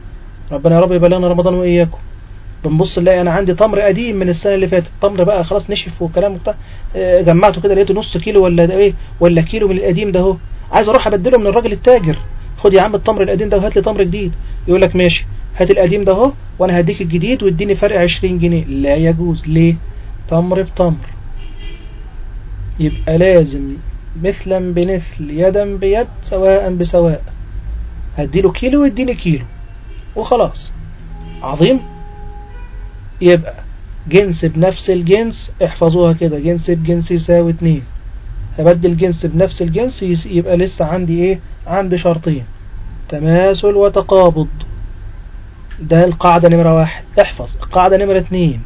ربنا يا رب يبقى لنا رمضان وإياكم. بنبص نلاقي أنا عندي تمر قديم من السنة اللي فاتت. التمر بقى خلاص نشف وكلام بتاع آه، جمعته كده لقيته نص كيلو ولا إيه؟ ولا كيلو من القديم ده أهو. عايز أروح أبدله من الراجل التاجر. خد يا عم التمر القديم ده وهات لي تمر جديد. يقول لك ماشي هات القديم ده أهو وأنا هديك الجديد واديني فرق 20 جنيه. لا يجوز. ليه؟ تمر بتمر. يبقى لازم مثلا بمثل يدا بيد سواء بسواء. هديله كيلو واديني كيلو. وخلاص. عظيم. يبقى جنس بنفس الجنس احفظوها كده. جنس بجنس يساوي اتنين. هبدل جنس بنفس الجنس يبقى لسه عندي إيه؟ عندي شرطين. تماثل وتقابض. ده القاعدة نمرة واحد. احفظ. القاعدة نمرة اتنين.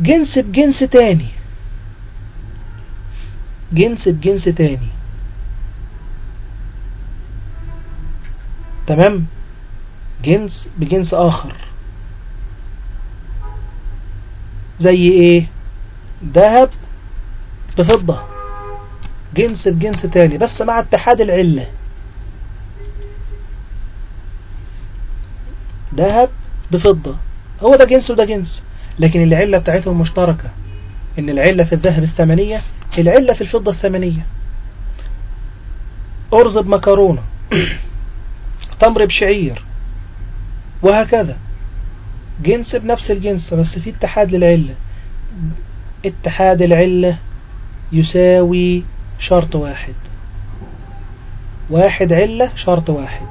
جنس بجنس تاني. جنس بجنس تاني. تمام؟ جنس بجنس آخر. زي إيه؟ ذهب بفضة. جنس بجنس تاني بس مع اتحاد العلة. ذهب بفضة. هو ده جنس وده جنس لكن العلة بتاعتهم مشتركة. إن العلة في الذهب الثمنية العلة في الفضة الثمنية أرز بمكرونة. تمر بشعير وهكذا. جنس بنفس الجنس بس في اتحاد للعلة. اتحاد العلة يساوي شرط واحد. واحد علة شرط واحد.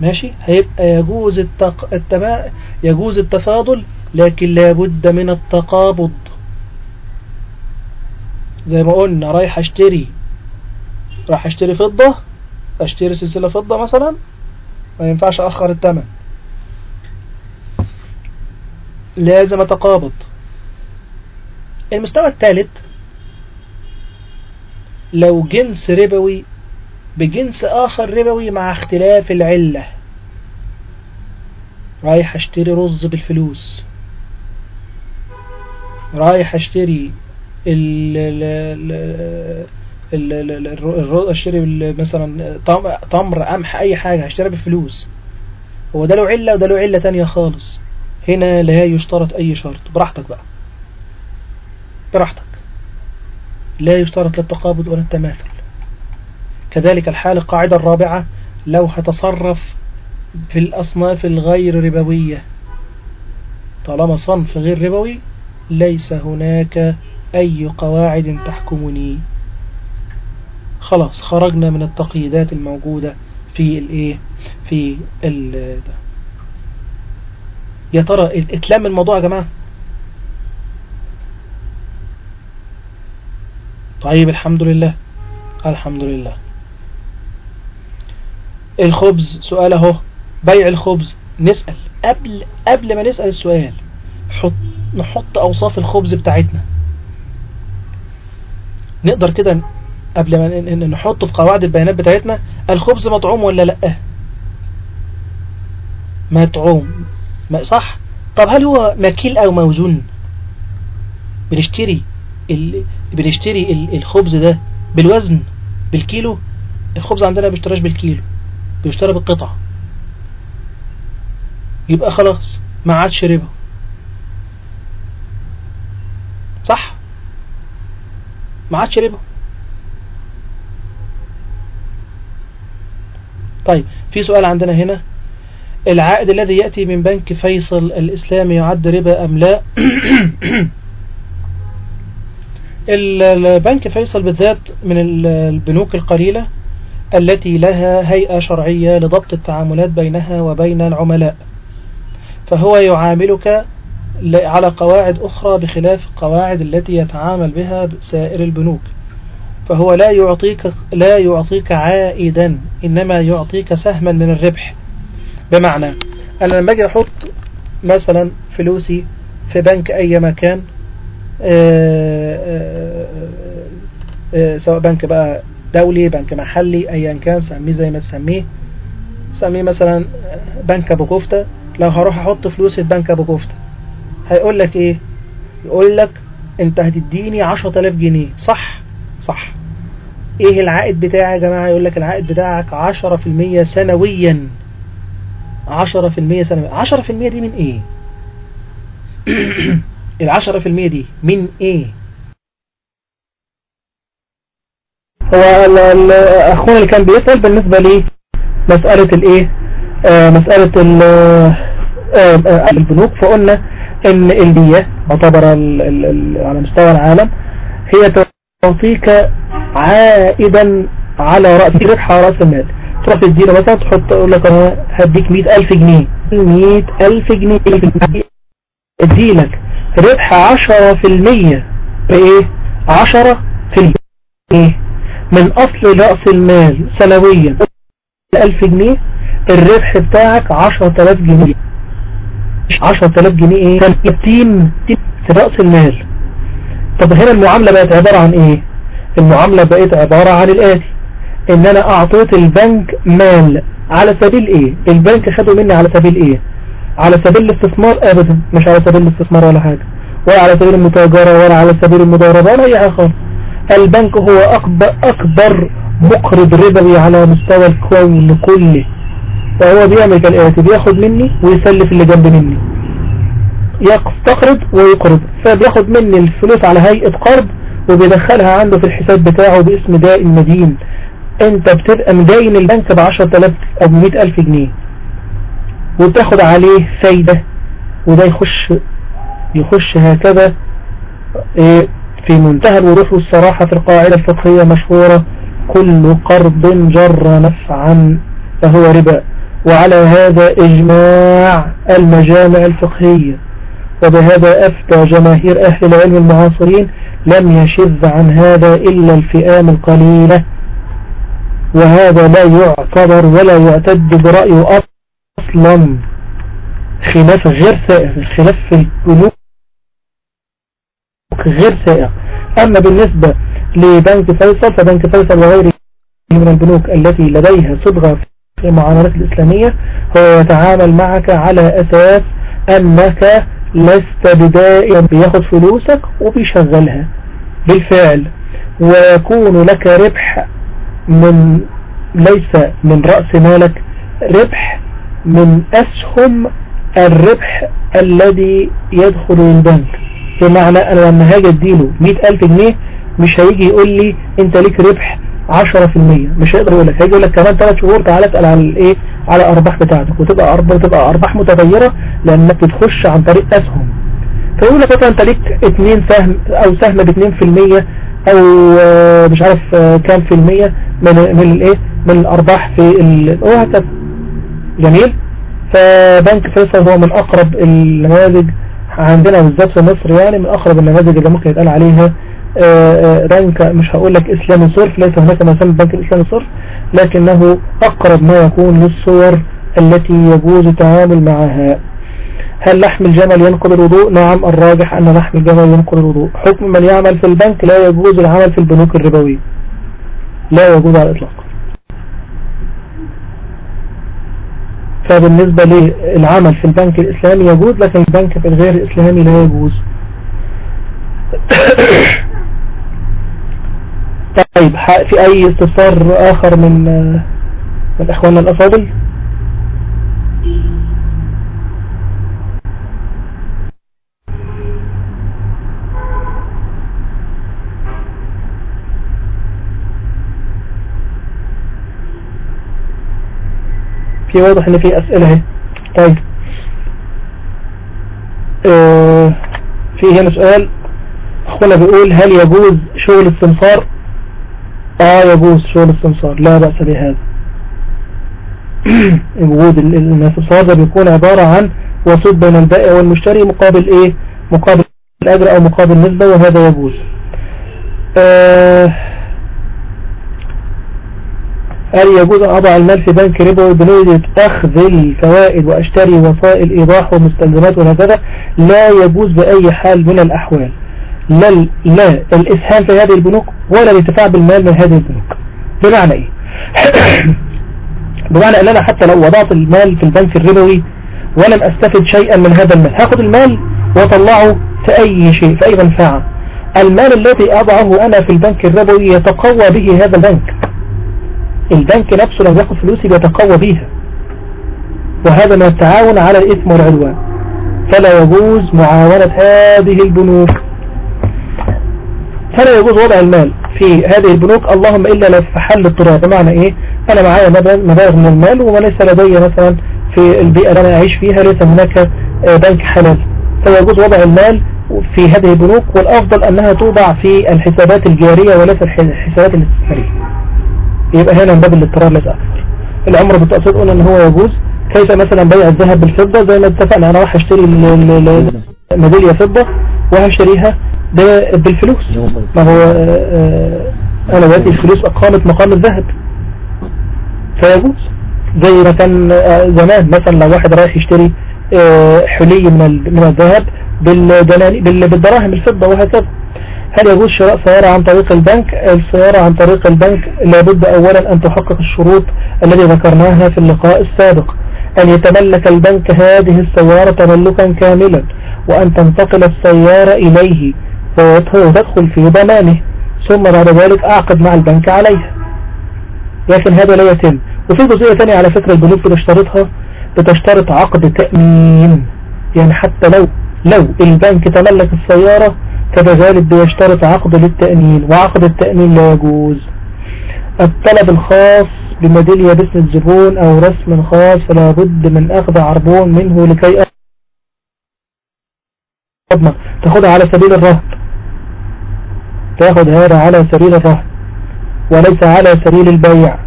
ماشي؟ هيبقى يجوز التق... التما... يجوز التفاضل لكن لابد من التقابض. زي ما قلنا رايح أشتري. راح أشتري فضة أشتري سلسلة فضة مثلا ما ينفعش أخر الثمن لازم أتقابض. المستوى الثالث لو جنس ربوي بجنس آخر ربوي مع اختلاف العلة رايح أشتري رز بالفلوس. رايح أشتري ال اشتري مثلا تمر قمح أي حاجة هشتري بالفلوس هو ده له علة وده له علة تانية خالص. هنا لا يشترط أي شرط. براحتك بقى. براحتك. لا يشترط لا التقابض ولا التماثل. كذلك الحال القاعدة الرابعة لو هتصرف في الأصناف الغير ربوية. طالما صنف غير ربوي ليس هناك أي قواعد تحكمني. خلاص خرجنا من التقييدات الموجودة في الايه؟ في ال ده. يا ترى اتلم الموضوع يا جماعة؟ طيب الحمد لله. الحمد لله. الخبز سؤال اهو. بيع الخبز نسأل. قبل قبل ما نسأل السؤال حط نحط أوصاف الخبز بتاعتنا. نقدر كده قبل ما نحطه في قواعد البيانات بتاعتنا الخبز مطعوم ولا لأ؟ مطعوم. صح؟ طب هل هو مكيل أو موزون؟ بنشتري ال... بنشتري ال- الخبز ده بالوزن بالكيلو؟ الخبز عندنا بيشتراش بالكيلو بيشترى بالقطعة. يبقى خلاص ما عادش ربا. صح؟ ما عادش ربا. طيب في سؤال عندنا هنا. العائد الذي يأتي من بنك فيصل الإسلامي يعد ربا أم لا؟ ال- البنك فيصل بالذات من ال- البنوك القليلة التي لها هيئة شرعية لضبط التعاملات بينها وبين العملاء. فهو يعاملك على قواعد أخرى بخلاف القواعد التي يتعامل بها سائر البنوك. فهو لا يعطيك لا يعطيك عائدا إنما يعطيك سهما من الربح. بمعنى أنا لما أجي أحط مثلا فلوسي في بنك أي مكان آه، آه، آه، سواء بنك بقى دولي بنك محلي أيا كان سميه زي ما تسميه. سميه مثلا بنك أبو كفتة. لو هروح أحط فلوسي في بنك أبو كفتة هيقول لك إيه؟ يقول لك أنت هتديني عشرة آلاف جنيه. صح؟ صح. إيه العائد بتاعي يا جماعة؟ يقول لك العائد بتاعك عشرة في المية سنويا. 10% سنويا. 10% دي من إيه؟ العشرة في المية دي من إيه؟ هو أخونا اللي كان بيسأل بالنسبة لي مسألة الإيه؟ آه مسألة آه آه البنوك. فقلنا إن البيئة معتبرة على مستوى العالم هي تعطيك عائدا على رأس ربح رأس المال. تروح تديله مثلا تحط أقول لك أنا هديك 100000 جنيه. 100000 جنيه اديلك ربح 10% بإيه؟ 10% من أصل رأس المال سنويا 1000 جنيه الربح بتاعك 10000 جنيه. 10000 جنيه إيه؟ 30 في رأس المال. طب هنا المعاملة بقت عبارة عن إيه؟ المعاملة بقت عبارة عن الاتي ان أنا اعطيت البنك مال على سبيل إيه البنك خدوا مني على سبيل إيه على سبيل الاستثمار ابدا مش على سبيل الاستثمار ولا حاجة ولا على سبيل المتاجرة ولا على سبيل المضاربة ولا اي خالص البنك هو اكبر اكبر مقرض ربوي على مستوى الكون كله فهو بيعمل كالآتي بياخد مني ويسلف اللي جنب مني يستقرض ويقرض فبياخد مني الفلوس على هيئة قرض وبيدخلها عنده في الحساب بتاعه باسم دائن مدين انت بتبقى مدين البنك ب 10000 أو ب 100000 جنيه. وتاخد عليه فايدة. وده يخش يخش هكذا إيه في منتهى الوضوح والصراحة في القاعدة الفقهية مشهورة كل قرض جر نفعا فهو ربا. وعلى هذا إجماع المجامع الفقهية. وبهذا أفتى جماهير أهل العلم المعاصرين لم يشذ عن هذا إلا الفئام القليلة وهذا لا يعتبر ولا يعتد برأيه أصلا. خلاف غير سائغ خلاف في البنوك غير سائغ أما بالنسبة لبنك فيصل فبنك فيصل وغيره من البنوك التي لديها صبغة في المعاملات الإسلامية هو يتعامل معك على أساس أنك لست بدائما بياخد فلوسك وبيشغلها. بالفعل. ويكون لك ربح من ليس من رأس مالك ربح من أسهم الربح الذي يدخل البنك. بمعنى أنا لما هاجي أديله 100000 جنيه مش هيجي يقول لي أنت ليك ربح 10% مش هيقدر يقول لك. هيجي يقول لك كمان 3 شهور تعالى اسأل على الإيه؟ على الارباح بتاعتك وتبقى ارباح تبقى أرباح متغيرة لأنك بتخش عن طريق اسهم فيقول لك مثلا أنت ليك 2 سهم أو سهم ب 2% أو مش عارف كام في المية من من الإيه؟ من الأرباح في وهكذا جميل. فبنك فيصل هو من أقرب النماذج عندنا بالذات في مصر يعني من أقرب النماذج اللي ممكن يتقال عليها بنك مش هقول لك اسلامي صرف ليس هناك ما يسمى البنك الاسلامي صرف لكنه أقرب ما يكون للصور التي يجوز التعامل معها. هل لحم الجمل ينقض الوضوء؟ نعم الراجح أن لحم الجمل ينقض الوضوء. حكم من يعمل في البنك لا يجوز العمل في البنوك الربوية. لا يجوز على الإطلاق. فبالنسبة للعمل في البنك الإسلامي يجوز لكن البنك في الغير الإسلامي لا يجوز. طيب في أي استفسار آخر من من إخواننا الأفاضل؟ في واضح إن في أسئلة أهي. طيب. آه في هنا سؤال. أخونا بيقول هل يجوز شغل السمسار؟ آه يجوز شغل السمسار لا بأس بهذا. وجود السمسار ده بيكون عبارة عن وسيط بين البائع والمشتري مقابل إيه؟ مقابل الأجر أو مقابل نسبة وهذا يجوز. آه هل يجوز أن أضع المال في بنك ربوي بنية أخذ الفوائد وأشتري وسائل إيضاح ومستلزمات وهكذا؟ لا يجوز بأي حال من الأحوال. لا, لا الإسهام في هذه البنوك ولا الانتفاع بالمال من هذه البنوك. بمعنى إيه؟ بمعنى أن أنا حتى لو وضعت المال في البنك الربوي ولم أستفد شيئا من هذا المال. هاخد المال وأطلعه في أي شيء في أي منفعة. المال الذي أضعه أنا في البنك الربوي يتقوى به هذا البنك. البنك نفسه لو ياخد فلوسي بيتقوى بيها. وهذا من التعاون على الإثم والعدوان. فلا يجوز معاونة هذه البنوك. فلا يجوز وضع المال في هذه البنوك. اللهم إلا لو في حل اضطرار بمعنى إيه؟ أنا معايا مبالغ من المال وليس لدي مثلا في البيئة اللي أنا أعيش فيها. ليس هناك آه، بنك حلال. فيجوز وضع المال في هذه البنوك. والأفضل أنها توضع في الحسابات الجارية وليس الحسابات الاستثمارية يبقى هنا من باب الاضطرار ليس أكثر. العمر بالتأصيل قلنا أن هو يجوز. كيف مثلا بيع الذهب بالفضة؟ زي ما اتفقنا أنا راح أشتري ميدالية فضة وهشتريها. بالفلوس. ما هو آه، آه، أنا دلوقتي الفلوس أقامت مقام الذهب. فيجوز. زي ما كان آه، زمان مثلا لو واحد رايح يشتري حلي من من الذهب بالدراهم الفضة وهكذا. هل يجوز شراء سيارة عن طريق البنك؟ السيارة عن طريق البنك لابد أولا أن تحقق الشروط التي ذكرناها في اللقاء السابق. أن يتملك البنك هذه السيارة تملكا كاملا وأن تنتقل السيارة إليه. وتدخل في ضمانه ثم بعد ذلك أعقد مع البنك عليها لكن هذا لا يتم. وفي جزئية ثانية على فكرة البنوك بتشترطها بتشترط عقد تأمين. يعني حتى لو لو البنك تملك السيارة كذلك بيشترط عقد للتأمين وعقد التأمين لا يجوز. الطلب الخاص بميدالية باسم الزبون أو رسم خاص فلا بد من أخذ عربون منه لكي أضمن تاخدها على سبيل الرهن تاخد هذا على سبيل الرهن وليس على سبيل البيع.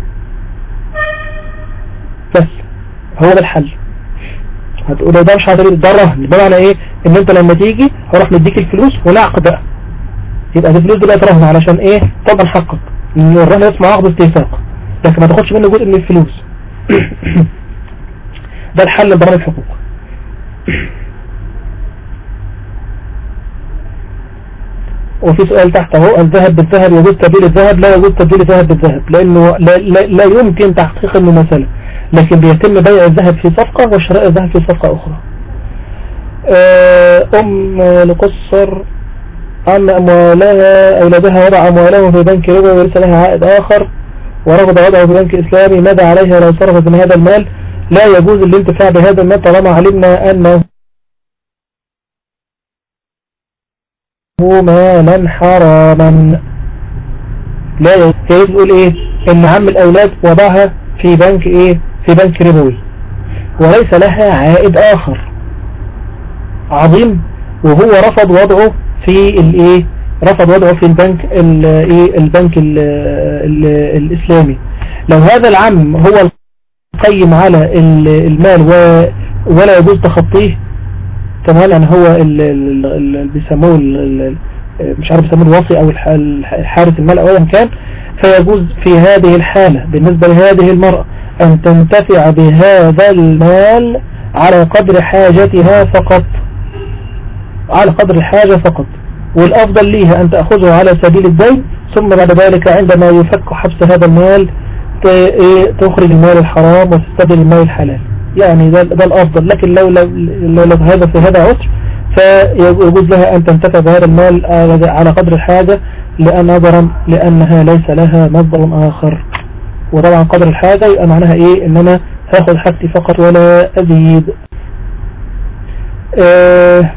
بس هو ده الحل. هتقول ده مش على ده رهن بمعنى إيه؟ إن أنت لما تيجي هروح مديك الفلوس ونعقد بقى. يبقى الفلوس دي بقت رهن علشان إيه؟ طبعا حقك. إن الرهن اسمه عقد استيثاق لكن ما تاخدش منه جزء من الفلوس. ده الحل لضمان الحقوق وفي سؤال تحت أهو الذهب بالذهب يجوز تبديل الذهب؟ لا يجوز تبديل الذهب بالذهب لأنه لا, لا, لا يمكن تحقيق المماثلة لكن بيتم بيع الذهب في صفقة وشراء الذهب في صفقة أخرى. آه، أم لقصر أن أموالها أولادها وضع أموالهم في بنك ربا وليس لها عائد آخر ورغب وضعه في بنك إسلامي ماذا عليها لو صرفت من هذا المال؟ لا يجوز الانتفاع بهذا المال طالما علمنا أنه مالا حراما. لا يجوز تقول إيه؟ إن عم الأولاد وضعها في بنك إيه؟ في بنك ربوي وليس لها عائد آخر. عظيم. وهو رفض وضعه في الايه رفض وضعه في البنك الايه البنك ال ال الإسلامي. لو هذا العم هو القيم على المال ولا يجوز تخطيه كمان يعني هو اللي بيسموه مش عارف بيسموه الوصي أو الحارس المال أو ايا كان فيجوز في هذه الحالة بالنسبة لهذه المرأة أن تنتفع بهذا المال على قدر حاجتها فقط. على قدر الحاجة فقط. والأفضل ليها أن تأخذه على سبيل الدين ثم بعد ذلك عندما يفك حبس هذا المال إيه، تخرج المال الحرام وتستبدل المال الحلال. يعني ده, ده الأفضل. لكن لو, لو, لو, هذا في هذا عسر فيجوز لها أن تنتفع بهذا المال على قدر الحاجة لأن نظرا لأنها ليس لها مصدر آخر. وطبعا قدر الحاجة يبقى معناها إيه؟ إن أنا هاخد حاجتي فقط ولا أزيد. آه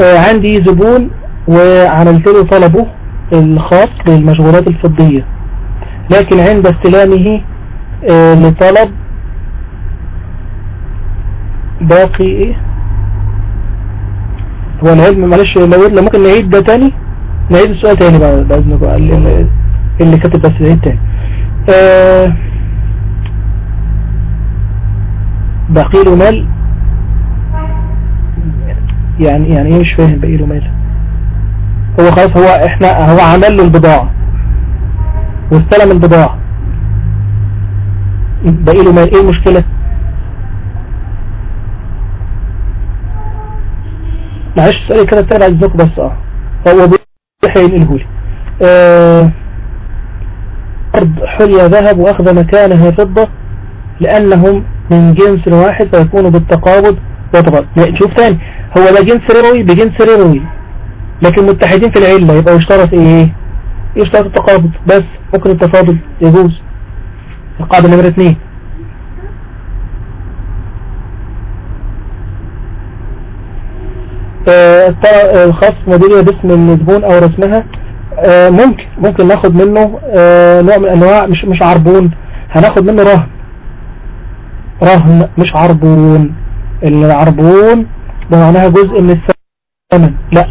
آه، عندي زبون وعملت له طلبه الخاص بالمشغولات الفضية. لكن عند استلامه آه، لطلب باقي إيه؟ هو العلم معلش لو ممكن نعيد ده تاني؟ نعيد السؤال تاني بأذنك بقى اللي, اللي كتب بس نعيد تاني. آه باقي له مال يعني يعني إيه؟ مش فاهم بقى له مال هو خلاص هو إحنا هو عمل له البضاعة. واستلم البضاعة. بقي له مال إيه المشكلة؟ معلش سؤالي كده تابع الزوك بس آه. هو بيحينقله لي آه أرض حلية ذهب وأخذ مكانها فضة لأنهم من جنس واحد فيكونوا بالتقابض وطبعا شوف تاني هو ده جنس ربوي بجنس ربوي. لكن متحدين في العلة يبقى يشترط إيه؟ يشترط التقابض. بس ممكن التفاضل يجوز. القاعدة نمرة اثنين الخاص مديرية باسم الزبون أو رسمها ممكن ممكن ناخد منه نوع من أنواع مش مش عربون هناخد منه رهن. رهن مش عربون. العربون بمعناها جزء من الثمن. لا.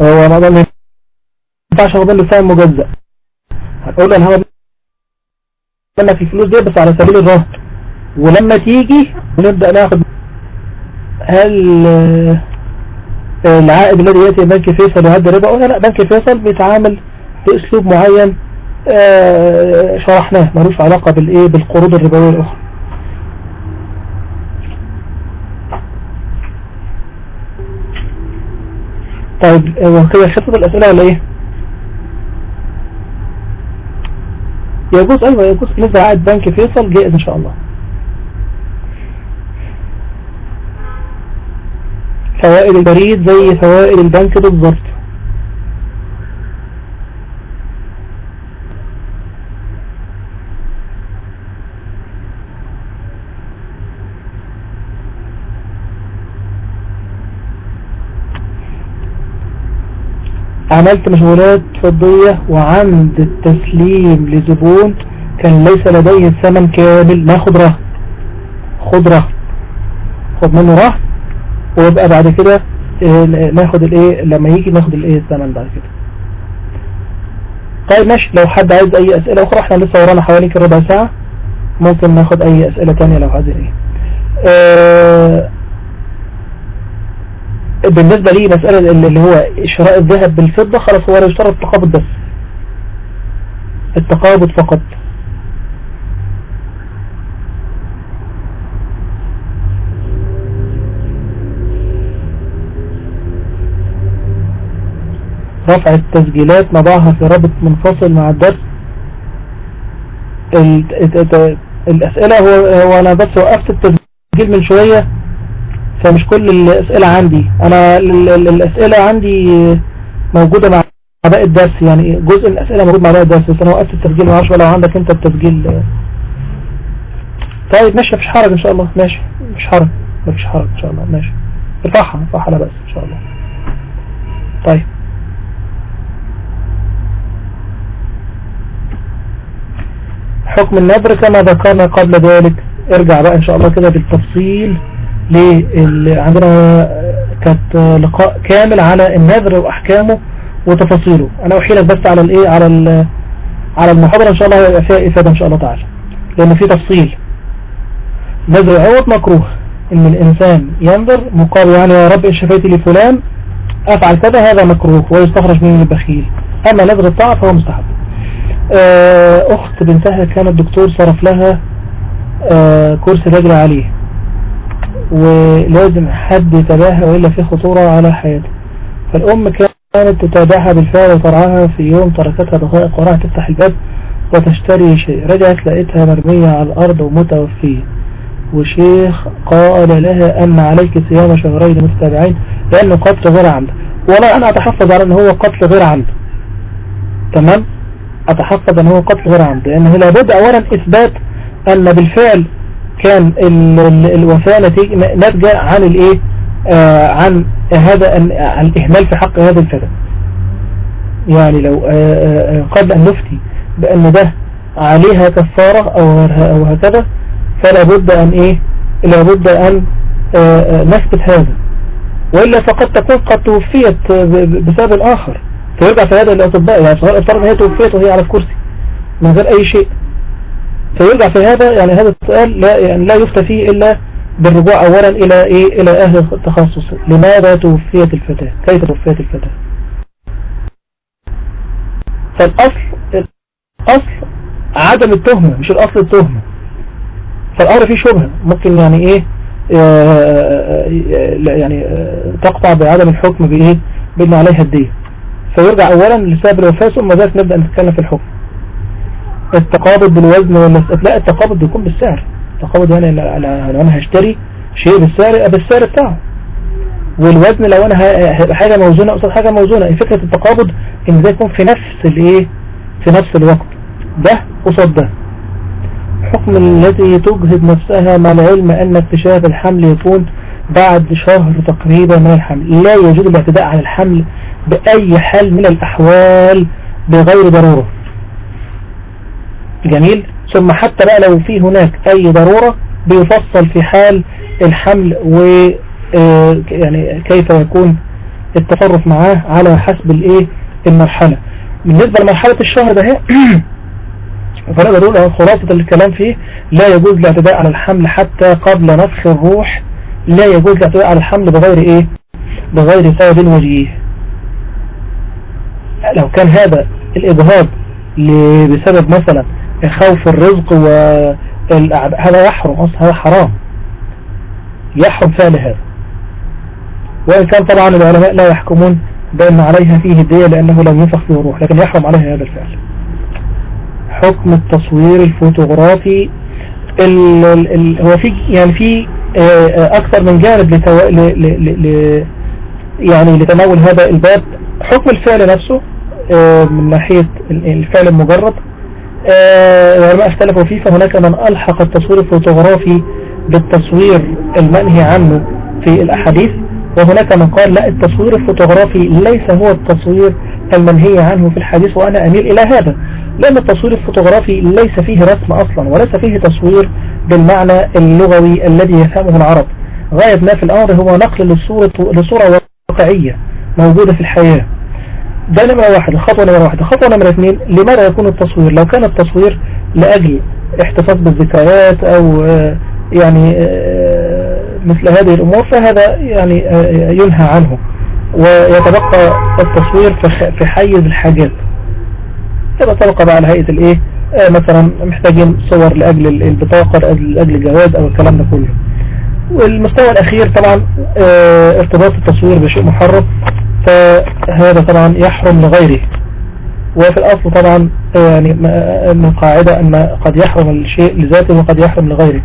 هو ما ما ينفعش اخد منه ثمن مجزأ. هنقول أنا هاخد منك الفلوس دي بس على سبيل الرهن. ولما تيجي نبدأ ناخد هل العائد الذي يأتي بنك فيصل يهد ربا؟ ولا لا بنك فيصل بيتعامل بأسلوب معين شرحناه ملوش علاقة بالإيه؟ بالقروض الربوية الأخرى. طيب وكده خطة الأسئلة ولا إيه؟ يجوز أيوه يجوز. بالنسبة لعائد بنك فيصل جائز إن شاء الله. فوائد البريد زي فوائد البنك بالظبط. عملت مشغولات فضية وعند التسليم لزبون كان ليس لديه الثمن كامل. ناخد رهن خد رهن خد منه رهن ويبقى بعد كده ناخد الايه لما يجي ناخد الايه الثمن بعد كده. طيب ماشي لو حد عايز أي أسئلة أخرى إحنا لسه ورانا حوالي ربع ساعة. ممكن ناخد أي أسئلة تانية لو عايزين إيه. آه بالنسبة لي مسألة اللي هو شراء الذهب بالفضة خلاص هو يشترط التقابض بس. التقابض فقط. رفع التسجيلات نضعها في رابط منفصل مع الدرس. الأسئلة هو, هو أنا بس وقفت التسجيل من شوية فمش كل الأسئلة عندي. أنا الأسئلة عندي موجودة مع باقي الدرس يعني جزء الأسئلة موجود مع باقي الدرس بس أنا وقفت التسجيل معرفش لو عندك أنت التسجيل. طيب ماشي مفيش حرج إن شاء الله. ماشي مفيش حرج مفيش حرج إن شاء الله. ماشي ارفعها ارفعها بس إن شاء الله. طيب. حكم النذر كما ذكرنا قبل ذلك. ارجع بقى إن شاء الله كده بالتفصيل عندنا كانت لقاء كامل على النذر وأحكامه وتفاصيله. أنا أحيلك بس على الإيه على على المحاضرة إن شاء الله هيبقى فيها إفادة إن شاء الله تعالى. لأن في تفصيل. نذر عوض مكروه. إن الإنسان ينذر مقابل يعني يا رب ان شفيت لي فلان أفعل كذا هذا مكروه ويستخرج منه البخيل. أما نذر الطاعة فهو مستحب. أخت بنتها كان الدكتور صرف لها كرسي رجل عليه. ولازم حد يتابعها وإلا في خطورة على حياته. فالأم كانت تتابعها بالفعل وترعاها في يوم تركتها دقائق وراها تفتح الباب وتشتري شيء. رجعت لقيتها مرمية على الأرض ومتوفية. وشيخ قال لها أن عليك صيام شهرين متتابعين لأنه قتل غير عمد. ولا أنا أتحفظ على أنه هو قتل غير عمد. تمام؟ أنه هو قتل غير عمد لأنه لابد أولا إثبات أن بالفعل كان الوفاة ناتجة عن الإيه؟ آه عن هذا عن الإهمال في حق هذا الفتى يعني لو آه آه قبل أن نفتي بأن ده عليها كفارة أو أو هكذا فلا بد أن إيه؟ لابد أن نثبت هذا. وإلا فقد تكون قد توفيت بسبب آخر فيرجع في هذا الأطباء يعني افترض ان هي توفيت وهي على الكرسي من غير أي شيء. فيرجع في هذا يعني هذا السؤال لا يعني لا يفتى فيه إلا بالرجوع أولا إلى إيه؟ إلى أهل التخصص. لماذا توفيت الفتاة؟ كيف توفيت الفتاة؟ فالأصل الأصل عدم التهمة مش الأصل التهمة. فالأمر فيه شبهة. ممكن يعني إيه؟ يعني تقطع بعدم الحكم بإيه؟ بأن عليها الدية فيرجع أولا لسبب الوفاة ثم ذلك نبدأ نتكلم في الحكم. التقابض بالوزن ولا لا التقابض بيكون بالسعر. التقابض يعني لو أنا هشتري شيء بالسعر بالسعر بتاعه. والوزن لو أنا حاجة موزونة قصاد حاجة موزونة. فكرة التقابض إن ده يكون في نفس الإيه؟ في نفس الوقت. ده قصاد ده. حكم التي تجهد نفسها مع العلم أن اكتشاف الحمل يكون بعد شهر تقريبا من الحمل. لا يجوز الاعتداء على الحمل بأي حال من الأحوال بغير ضرورة. جميل؟ ثم حتى بقى لو في هناك أي ضرورة بيفصل في حال الحمل و آه، يعني كيف يكون التصرف معاه على حسب الإيه؟ المرحلة. بالنسبة لمرحلة الشهر ده فنقدر نقول خلاصة الكلام فيه لا يجوز الاعتداء على الحمل حتى قبل نفخ الروح لا يجوز الاعتداء على الحمل بغير إيه؟ بغير سبب وجيه. لو كان هذا الإجهاض بسبب مثلا خوف الرزق و هذا يحرم أصلا هذا حرام. يحرم فعل هذا. وإن كان طبعا العلماء لا يحكمون بأن عليها فيه الدية لأنه لم ينفخ فيه روح لكن يحرم عليها هذا الفعل. حكم التصوير الفوتوغرافي ال ال هو في يعني في آه، آه، أكثر من جانب لتو... ل... ل... ل... يعني لتناول هذا الباب حكم الفعل نفسه آه، من ناحية الفعل المجرد العلماء اختلفوا فيه فهناك من ألحق التصوير الفوتوغرافي بالتصوير المنهي عنه في الأحاديث وهناك من قال لا التصوير الفوتوغرافي ليس هو التصوير المنهي عنه في الحديث وأنا أميل إلى هذا لأن التصوير الفوتوغرافي ليس فيه رسم أصلا وليس فيه تصوير بالمعنى اللغوي الذي يفهمه العرب غاية ما في الأمر هو نقل لصورة, لصورة واقعية موجودة في الحياة. ده نمرة واحد الخطوة نمرة واحد. الخطوة نمرة اثنين لماذا يكون التصوير؟ لو كان التصوير لأجل احتفاظ بالذكريات أو آه، يعني آه، مثل هذه الأمور فهذا يعني آه، ينهى عنه. ويتبقى التصوير في حيز الحاجات. تبقى بقى على هيئة الإيه؟ مثلا محتاجين صور لأجل البطاقة لأجل الجواز أو الكلام ده كله. والمستوى الأخير طبعا ارتباط التصوير بشيء محرم. فهذا طبعا يحرم لغيره. وفي الأصل طبعا يعني من قاعدة أن قد يحرم الشيء لذاته وقد يحرم لغيره.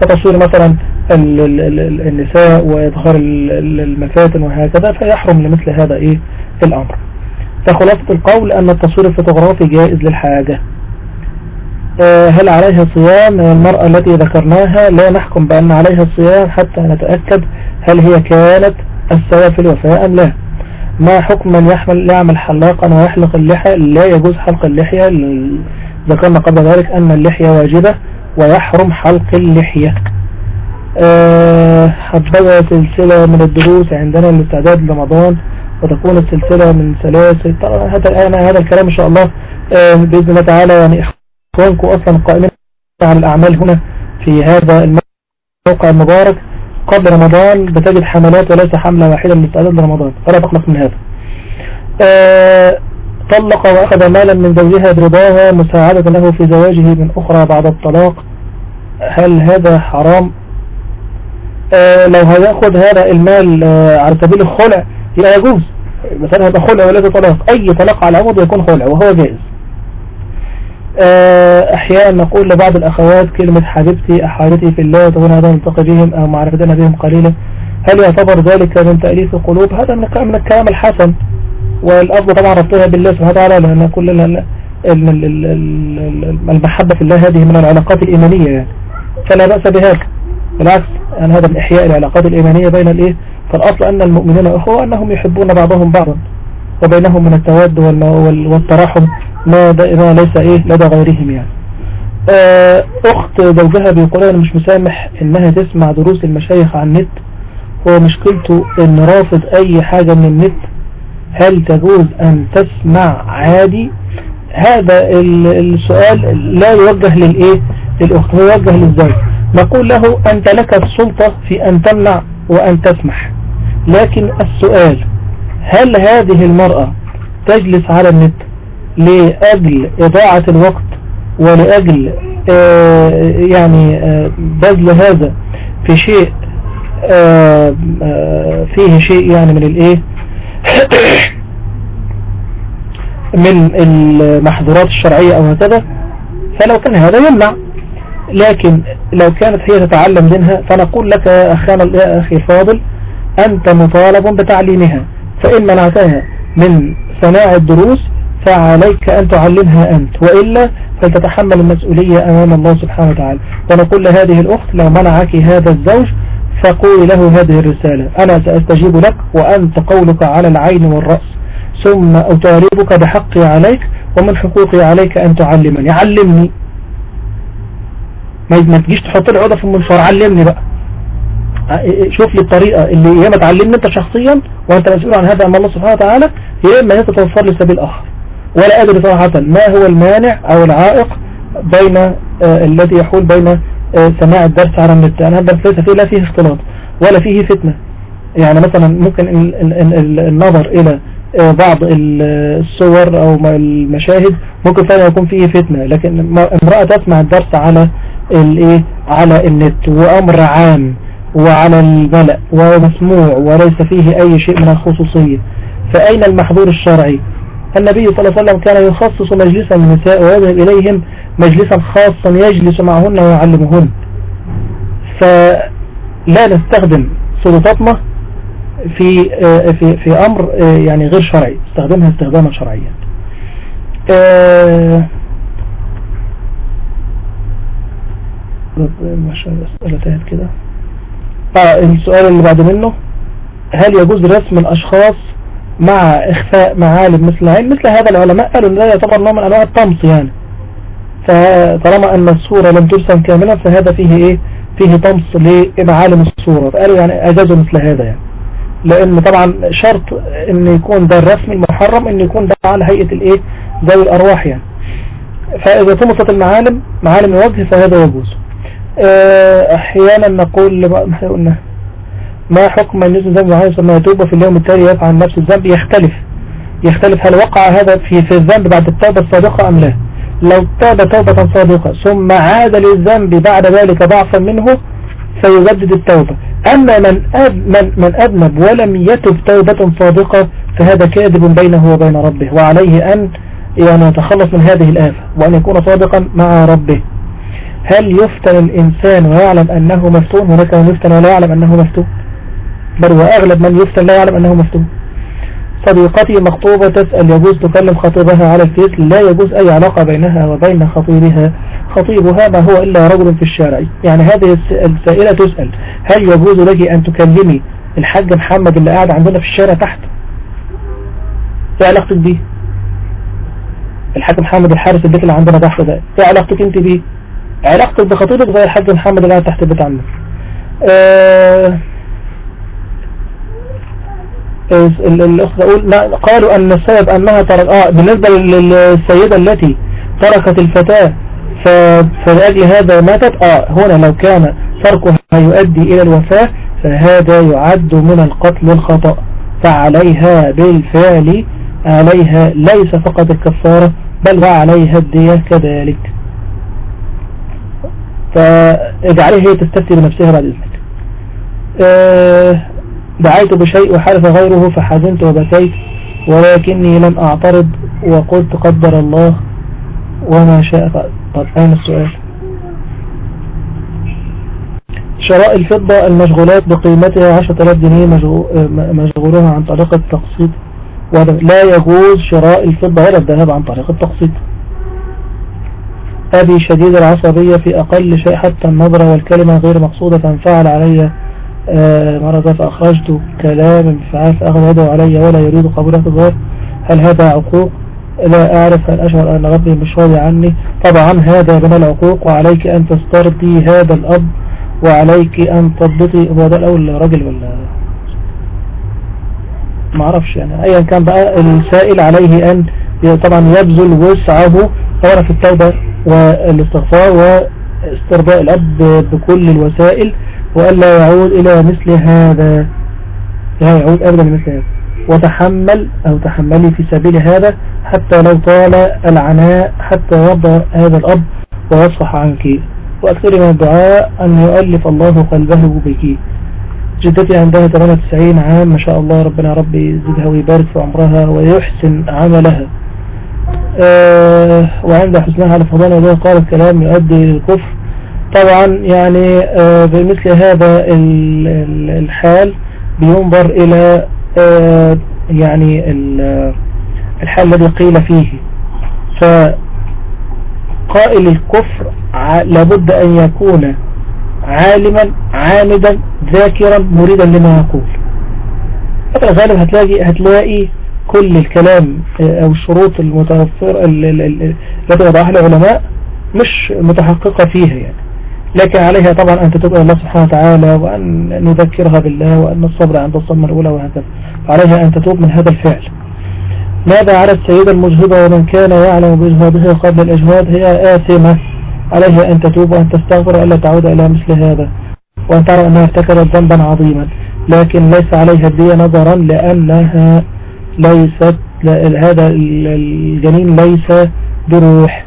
فتصوير مثلا النساء وإظهار المفاتن وهكذا فيحرم لمثل هذا إيه؟ الأمر. فخلاصة القول أن التصوير الفوتوغرافي جائز للحاجة. آه، هل عليها صيام؟ المرأة التي ذكرناها لا نحكم بأن عليها الصيام حتى نتأكد هل هي كانت السبب في الوفاة أم لا. ما حكم من يحمل يعمل حلاقا ويحلق اللحى لا يجوز حلق اللحية. ذكرنا قبل ذلك أن اللحية واجبة ويحرم حلق اللحية. حبذا سلسلة من الدروس عندنا لاستعداد لرمضان وتكون السلسلة من سلاسل. هذا الآن هذا الكلام إن شاء الله أه بإذن الله تعالى يعني إخوانكم أصلا قائمين على الأعمال هنا في هذا الموقع المبارك. قبل رمضان بتجد حملات وليس حملة واحدة للاستعداد لرمضان فلا تقلق من هذا؟ أه طلق وأخذ مالا من زوجها برضاها مساعدة له في زواجه من أخرى بعد الطلاق. هل هذا حرام؟ أه لو هيأخذ هذا المال أه على سبيل الخلع لا يجوز. مثلا هذا خلع وليس طلاق. أي طلاق على عوض يكون خلع وهو جائز. آه، أحيانا نقول لبعض الأخوات كلمة حبيبتي احادتي في الله تكون هذا نلتقي بهم أو معرفتنا بهم قليلا هل يعتبر ذلك من تأليف القلوب؟ هذا من الكلام الحسن. والأفضل طبعا ربطها بالله سبحانه وتعالى لأن كل المحبة في الله هذه من العلاقات الإيمانية يعني. فلا بأس بهذا. بالعكس يعني هذا من إحياء العلاقات الإيمانية بين الإيه؟ فالأصل أن المؤمنين إخوة أنهم يحبون بعضهم بعضا وبينهم من التواد والتراحم. ما ما ليس إيه لدى غيرهم يعني. آه، أخت زوجها بيقول أنا مش مسامح إنها تسمع دروس المشايخ عن النت. هو مشكلته إن رافض أي حاجة من النت. هل تجوز أن تسمع عادي؟ هذا السؤال لا يوجه للإيه؟ للأخت هو يوجه للزوج. نقول له أنت لك السلطة في أن تمنع وأن تسمح. لكن السؤال هل هذه المرأة تجلس على النت؟ لأجل إضاعة الوقت ولأجل آه، يعني آه، بذل هذا في شيء آه، فيه شيء يعني من الإيه؟ من المحظورات الشرعية أو هكذا فلو كان هذا يمنع. لكن لو كانت هي تتعلم منها فنقول لك يا أخانا يا أخي الفاضل أنت مطالب بتعليمها فإن منعتها من سماع الدروس فعليك أن تعلمها أنت وإلا فلتتحمل المسؤولية أمام الله سبحانه وتعالى. ونقول لهذه الأخت لو منعك هذا الزوج فقول له هذه الرسالة أنا سأستجيب لك وأنت قولك على العين والرأس. ثم أطالبك بحقي عليك ومن حقوقي عليك أن تعلمني. علمني. ما تجيش تحط لي في المنشار علمني بقى. شوف لي الطريقة اللي يا ما تعلمني انت شخصيا وأنت مسؤول عن هذا أمام الله سبحانه وتعالى يا إما انت توفر لي سبيل آخر. ولا أدري صراحة ما هو المانع أو العائق بين آه الذي يحول بين آه سماع الدرس على النت. أنا الدرس ليس فيه لا فيه اختلاط ولا فيه فتنة. يعني مثلا ممكن النظر إلى آه بعض الصور أو المشاهد ممكن فعلا يكون فيه فتنة لكن امرأة تسمع الدرس على الايه على النت وأمر عام وعلى الملأ ومسموع وليس فيه أي شيء من الخصوصية. فأين المحظور الشرعي؟ النبي صلى الله عليه وسلم كان يخصص مجلسا النساء ويذهب إليهم مجلسا خاصا يجلس معهن ويعلمهن. فلا نستخدم سلطاتنا في في في أمر يعني غير شرعي. استخدمها استخداما شرعيا. الله اسئله كده. آه السؤال اللي بعد منه هل يجوز رسم الأشخاص مع إخفاء معالم مثل هاي مثل هذا العلماء قالوا لا يعتبر نوع من أنواع الطمس يعني. فطالما أن الصورة لم ترسم كاملا فهذا فيه إيه؟ فيه طمس لمعالم الصورة فقالوا يعني أجازوا مثل هذا يعني. لأن طبعا شرط أن يكون ده الرسم المحرم أن يكون ده على هيئة الإيه؟ ذوي الأرواح يعني. فإذا طمست المعالم معالم الوجه فهذا يجوز أحيانا نقول ما قلنا؟ ما حكم من يزن ذنب معين ثم يتوب في اليوم التالي يفعل نفس الذنب؟ يختلف. يختلف هل وقع هذا في في الذنب بعد التوبة الصادقة أم لا. لو تاب توبة صادقة ثم عاد للذنب بعد ذلك ضعفا منه فيجدد التوبة. أما من من من أذنب ولم يتب توبة صادقة فهذا كاذب بينه وبين ربه. وعليه ان يعني يتخلص من هذه الآفة وأن يكون صادقا مع ربه. هل يفتن الإنسان ويعلم أنه مفتون؟ هناك من يفتن ولا يعلم أنه مفتون. بل وأغلب من يفتن لا يعلم أنه مفتون صديقتي مخطوبة تسأل يجوز تكلم خطيبها على الفيس لا يجوز أي علاقة بينها وبين خطيبها. خطيبها ما هو إلا رجل في الشارع. يعني هذه السائلة تسأل هل يجوز لك أن تكلمي الحاج محمد اللي قاعد عندنا في الشارع تحت؟ إيه علاقتك بيه؟ الحاج محمد الحارس البيت اللي عندنا تحت ده. إيه علاقتك أنت بيه؟ علاقتك بخطيبك زي الحاج محمد اللي قاعد تحت البيت عندك. آه الأخت تقول قالوا أن السبب أنها ترك آه بالنسبة للسيدة التي تركت الفتاة فلأجل هذا ماتت. آه هنا لو كان تركها يؤدي إلى الوفاة فهذا يعد من القتل الخطأ. فعليها بالفعل عليها ليس فقط الكفارة بل وعليها الدية كذلك. فاجعلها هي تستفتي بنفسها بعد إذنك. آه دعيت بشيء وحلف غيره فحزنت وبكيت ولكني لم أعترض وقلت قدر الله وما شاء فعل. طب أين السؤال؟ شراء الفضة المشغولات بقيمتها عشرة آلاف جنيه مشغولها عن طريق التقسيط. لا يجوز شراء الفضة ولا الذهب عن طريق التقسيط. أبي شديد العصبية في أقل شيء حتى النظرة والكلمة غير مقصودة فانفعل علي آه مرة فأخرجت كلام فعال فأخذ يده علي ولا يريد قبول اعتذار هل هذا عقوق؟ لا أعرف. هل أشعر أن ربي مش راضي عني؟ طبعا هذا من العقوق. وعليك أن تسترضي هذا الأب وعليك أن تضبطي هو ده الأول راجل ولا؟ ما أعرفش يعني. ايا كان بقى السائل عليه أن طبعا يبذل وسعه سواء في التوبة والاستغفار واسترضاء الأب بكل الوسائل. والا يعود إلى مثل هذا. لا يعود ابدا مثل هذا. وتحمل أو تحملي في سبيل هذا حتى لو طال العناء حتى يرضى هذا الأب ويصفح عنك. وأكثر من الدعاء أن يؤلف الله قلبه بك. جدتي عندها 98 عام ما شاء الله ربنا ربي يزيدها ويبارك في عمرها ويحسن عملها. آه وعند حسنها على وده قالت كلام يؤدي للكفر. طبعا يعني آه بمثل هذا الحال بينظر إلى آه يعني الحال الذي قيل فيه. فقائل الكفر لابد أن يكون عالما عامدا ذاكرا مريدا لما يقول. في الغالب هتلاقي هتلاقي كل الكلام أو الشروط المتوفر التي وضعها العلماء مش متحققة فيها يعني. لكن عليها طبعا أن تتوب الله سبحانه وتعالى وأن نذكرها بالله وأن الصبر عند الصدمة الأولى وهكذا عليها أن تتوب من هذا الفعل. ماذا على السيدة المجهدة ومن كان يعلم بإجهاده قبل الإجهاد؟ هي آثمة. عليها أن تتوب وأن تستغفر ألا تعود إلى مثل هذا. وأن ترى أنها ارتكبت ذنبا عظيما. لكن ليس عليها الدية نظرا لأنها ليست هذا الجنين ليس بروح.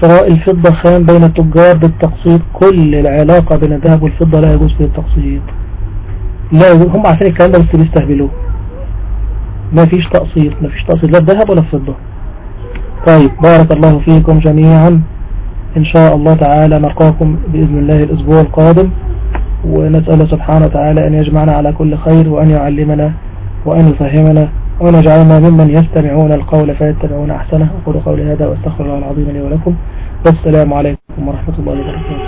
شراء الفضة خام بين التجار بالتقسيط. كل العلاقة بين الذهب والفضة لا يجوز بالتقسيط لا يجوز هم عارفين الكلام ده بس بيستهبلوه. ما فيش تقسيط. ما فيش تقسيط لا الذهب ولا الفضة. طيب بارك الله فيكم جميعا. إن شاء الله تعالى نلقاكم بإذن الله الأسبوع القادم. ونسأل سبحانه وتعالى أن يجمعنا على كل خير وأن يعلمنا وأن يفهمنا وأن يجعلنا ممن يستمعون القول فيتبعون أحسنه. أقول قولي هذا وأستغفر الله العظيم لي ولكم. والسلام عليكم ورحمة الله وبركاته.